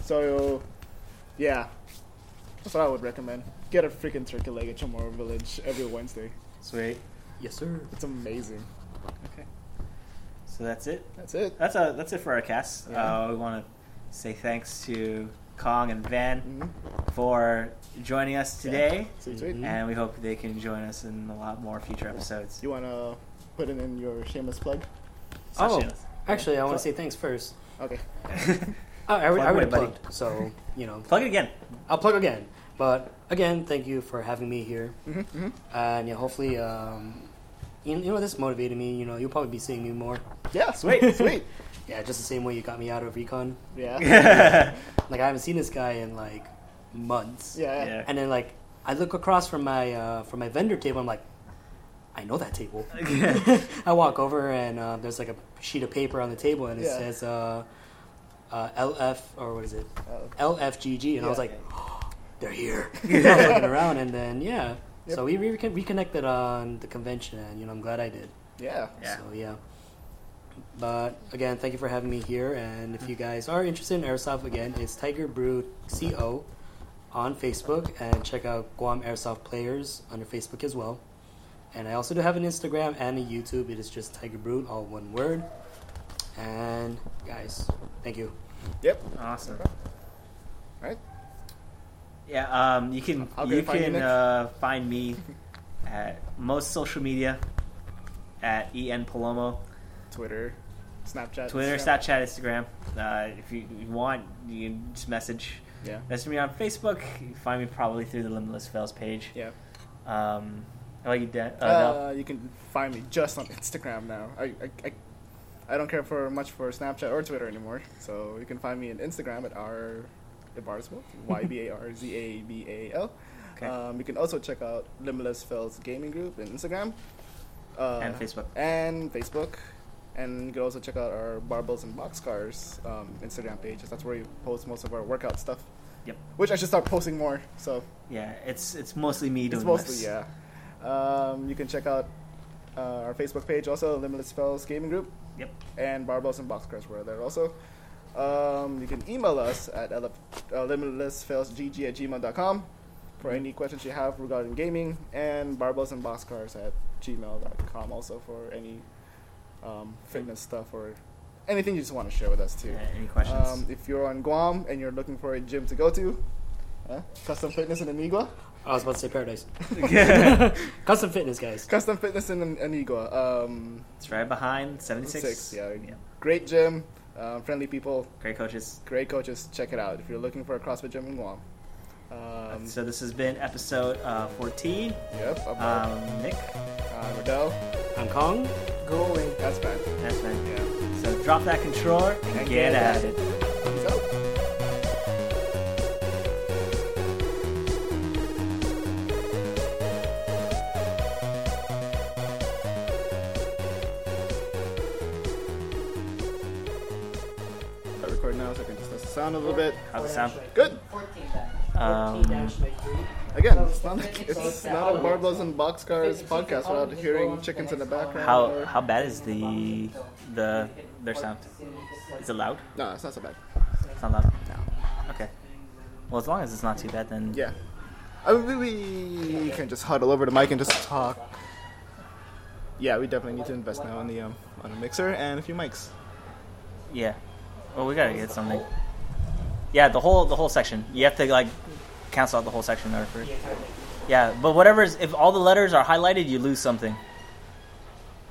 So yeah, that's what I would recommend. Get a freaking turkey leg at Chamorro Village every Wednesday. Sweet. Yes, sir. It's amazing. Okay. So that's it. That's it. That's a that's it for our cast. Yeah. Uh, we want to say thanks to Kong, and Van Mhm. for joining us today. Sweet, sweet. Mhm. And we hope they can join us in a lot more future episodes. You wanna put it in your shameless plug? Oh, Sasha. actually, I want to say thanks first. Okay. Oh, I, already- Plug I already away, buddy. plugged, so you know, Plug it again. I'll plug again. But again, thank you for having me here, hmm hmm and yeah, hopefully, um, you, you know, this motivated me. You know, you'll probably be seeing me more. Yeah, sweet, sweet. Yeah, just the same way you got me out of recon. Yeah. yeah. Like I haven't seen this guy in like months. Yeah. yeah. And then like I look across from my uh, from my vendor table. I'm like, I know that table. I walk over and uh, there's like a sheet of paper on the table and it Yeah. says uh, uh, LF or what is it? Uh, LFGG, and I was Yeah. like, they're here. I was looking around, and then yeah, Yep. so we re- reconnected on the convention, and you know I'm glad I did. yeah. Yeah. So yeah. But again, thank you for having me here. And if you guys are interested in airsoft, again, it's Tiger Brew Co. on Facebook, and check out Guam Airsoft Players under Facebook as well. And I also do have an Instagram and a YouTube. It is just Tiger Brew, all one word. And guys, thank you. Yep. Awesome. Right. Yeah, um, you can you I find you, can Nick? uh, find me at most social media at en palomo, Twitter, Snapchat. Twitter, Snap- Snapchat, Instagram. Uh, if you, you want, you can just message Yeah. message me on Facebook. You can find me probably through the Limitless Fails page. Yeah. Um, how you, Dan? Uh? Uh, you can find me just on Instagram now. I, I, I, I don't care for much for Snapchat or Twitter anymore. So you can find me on Instagram at r Ybarzabal, Y B A R Z A B A L. Okay. Um, you can also check out Limitless Fails Gaming Group in Instagram. Uh, And Facebook. And Facebook. And you can also check out our Barbells and Boxcars um, Instagram page. That's where we post most of our workout stuff. Yep. Which I should start posting more. So Yeah, it's it's mostly me doing it's mostly this. yeah. Um, you can check out uh, our Facebook page also, Limitless Fails Gaming Group, Yep. and Barbells and Boxcars were there also. Um, you can email us at uh, limitlessfailsgg at gmail.com for any questions you have regarding gaming, and Barbells and Boxcars at gmail.com also for any um, fitness stuff or anything you just want to share with us too. Yeah, any questions? Um, if you're on Guam and you're looking for a gym to go to, huh? Custom Fitness in Anigua. I was about to say paradise. Custom fitness, guys. Custom Fitness in An- Anigua. Um, it's right behind seventy six. Six, yeah. great gym, uh, friendly people, Great coaches. great coaches. Check it out if you're looking for a CrossFit gym in Guam. Um, so this has been episode uh, fourteen. yep, about Um, Nick, uh, Riddell. I'm Kong. Go away. That's bad. that's man. Yeah. So drop that controller and, And get, get at at it. Peace out. Start recording now so I can just test the sound a little bit. How's it sound? Good. 14 then. Um, Again, it's not like it's not a Barbells and Boxcars podcast without hearing chickens in the background. how how bad is the the their sound? Is it loud? No, it's not so bad. It's not loud. No. Okay. Well, as long as it's not too bad, then Yeah. I mean, we, we can just huddle over the mic and just talk. Yeah, we definitely need to invest now on the um, on a mixer and a few mics. yeah. Well, we gotta get something. Yeah, the whole the whole section. You have to like cancel out the whole section in order for. Yeah, but whatever is if all the letters are highlighted, you lose something.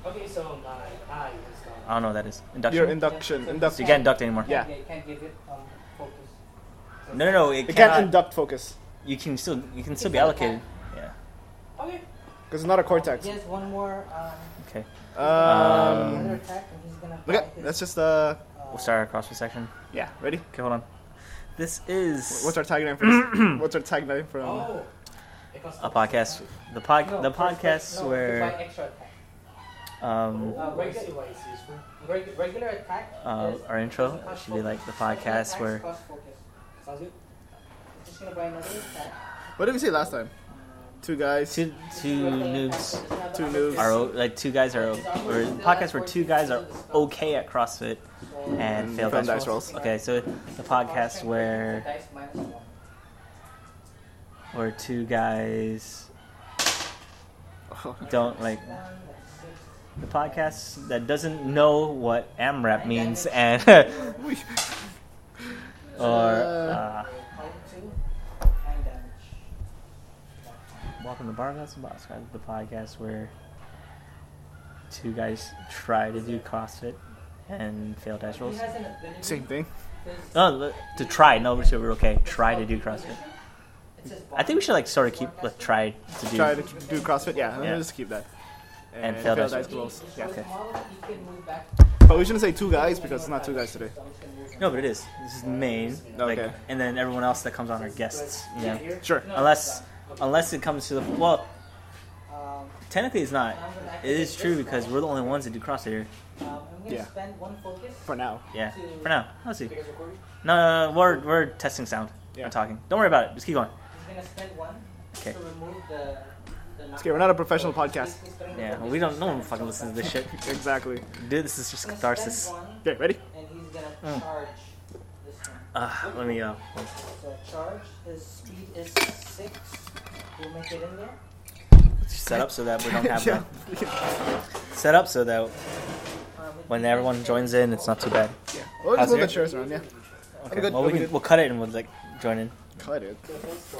Okay, so my eye is gone. I don't know what that is. Induction. Your induction, induct. so you can't induct anymore. Yeah. You can't give it um, focus. No, no, no. It, It can't induct focus You can still you can still be allocated. Yeah. Okay. because it's not a cortex. He has one more um, Okay. Um, another attack, and he's gonna. okay, fly his, let's just uh, We'll start our CrossFit section. yeah, ready? Okay, hold on. This is What's our tagline for? what's our tagline from? Oh. a podcast. The pod No, the first- first- podcast no, to buy where extra attack. um Uh, regular, reg- regular attack. uh, is- our intro cross should be like the focus. Second podcast attack's where cross focus. Sounds good. Just gonna buy another attack. What did we say last time? Two guys. two two noobs Two noobs. are o- like two guys are o- or podcast where two guys are okay at CrossFit and fail dice, dice rolls. Okay, so the podcast where where two guys don't like the podcast that doesn't know what AMRAP means and or uh, welcome to Barcast Boss, the podcast where two guys try to do CrossFit and fail dash rolls. Same thing. No, to try. No, we we're okay. Try to do CrossFit. I think we should like sort of keep like try to do. Try to do CrossFit. Yeah, Yeah. let's just keep that. And fail fail dice dice rolls. Yeah. Okay. But we shouldn't say two guys because it's not two guys today. No, but it is. This is main. Like, Okay. and then everyone else that comes on are guests. You know, Sure. unless unless it comes to the well. Technically, it's not. It is true because we're the only ones that do CrossFit here. Yeah. spend one focus. For now. Yeah. For now, let's see. No, no, no, we're we're testing sound. Yeah. We're talking. Don't worry about it. Just keep going. He's gonna spend one Okay. to remove the. the Okay, we're not a professional podcast. Yeah. Well, we don't. No one fucking listens to this shit. Exactly. Dude, this is just catharsis. Okay, ready? And he's gonna Mm. charge this one. Uh, let me uh. So charge. His speed is six. We'll make it in there. set up so that we don't have yeah. that. Set up so that Um, when everyone joins in, it's not too bad. yeah. We'll How's just move the chairs around, yeah. Okay. good. Well, we can, we'll cut it and we'll like join in. Cut it.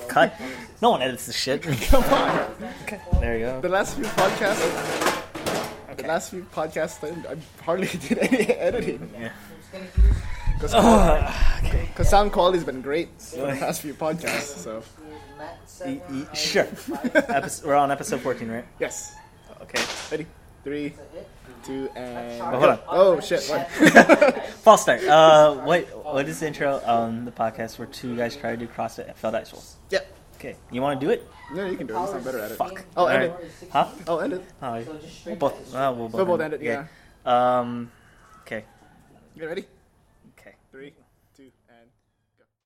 Cut. No one edits this shit. Come on. Okay. there you go. The last few podcasts, the last few podcasts, I I hardly did any editing Yeah. I'm just gonna use because okay. sound quality's been great for the past few podcasts. So E- e- sure. Epis we're on episode 14, right? yes, Okay. ready? Three. Two, and Well, hold on. oh shit! What? False start. Uh, what what is the intro on the podcast where two guys try to do CrossFit and fail dice rolls? yeah. Okay. You want to do it? No, you can do it. You sound better at it. Fuck. Oh, end Alright. it. Huh? Oh, end it. Oh, So just we'll both. Uh, we'll both. We'll both end end it. it. Yeah. Um. Okay. You ready? Okay. Three,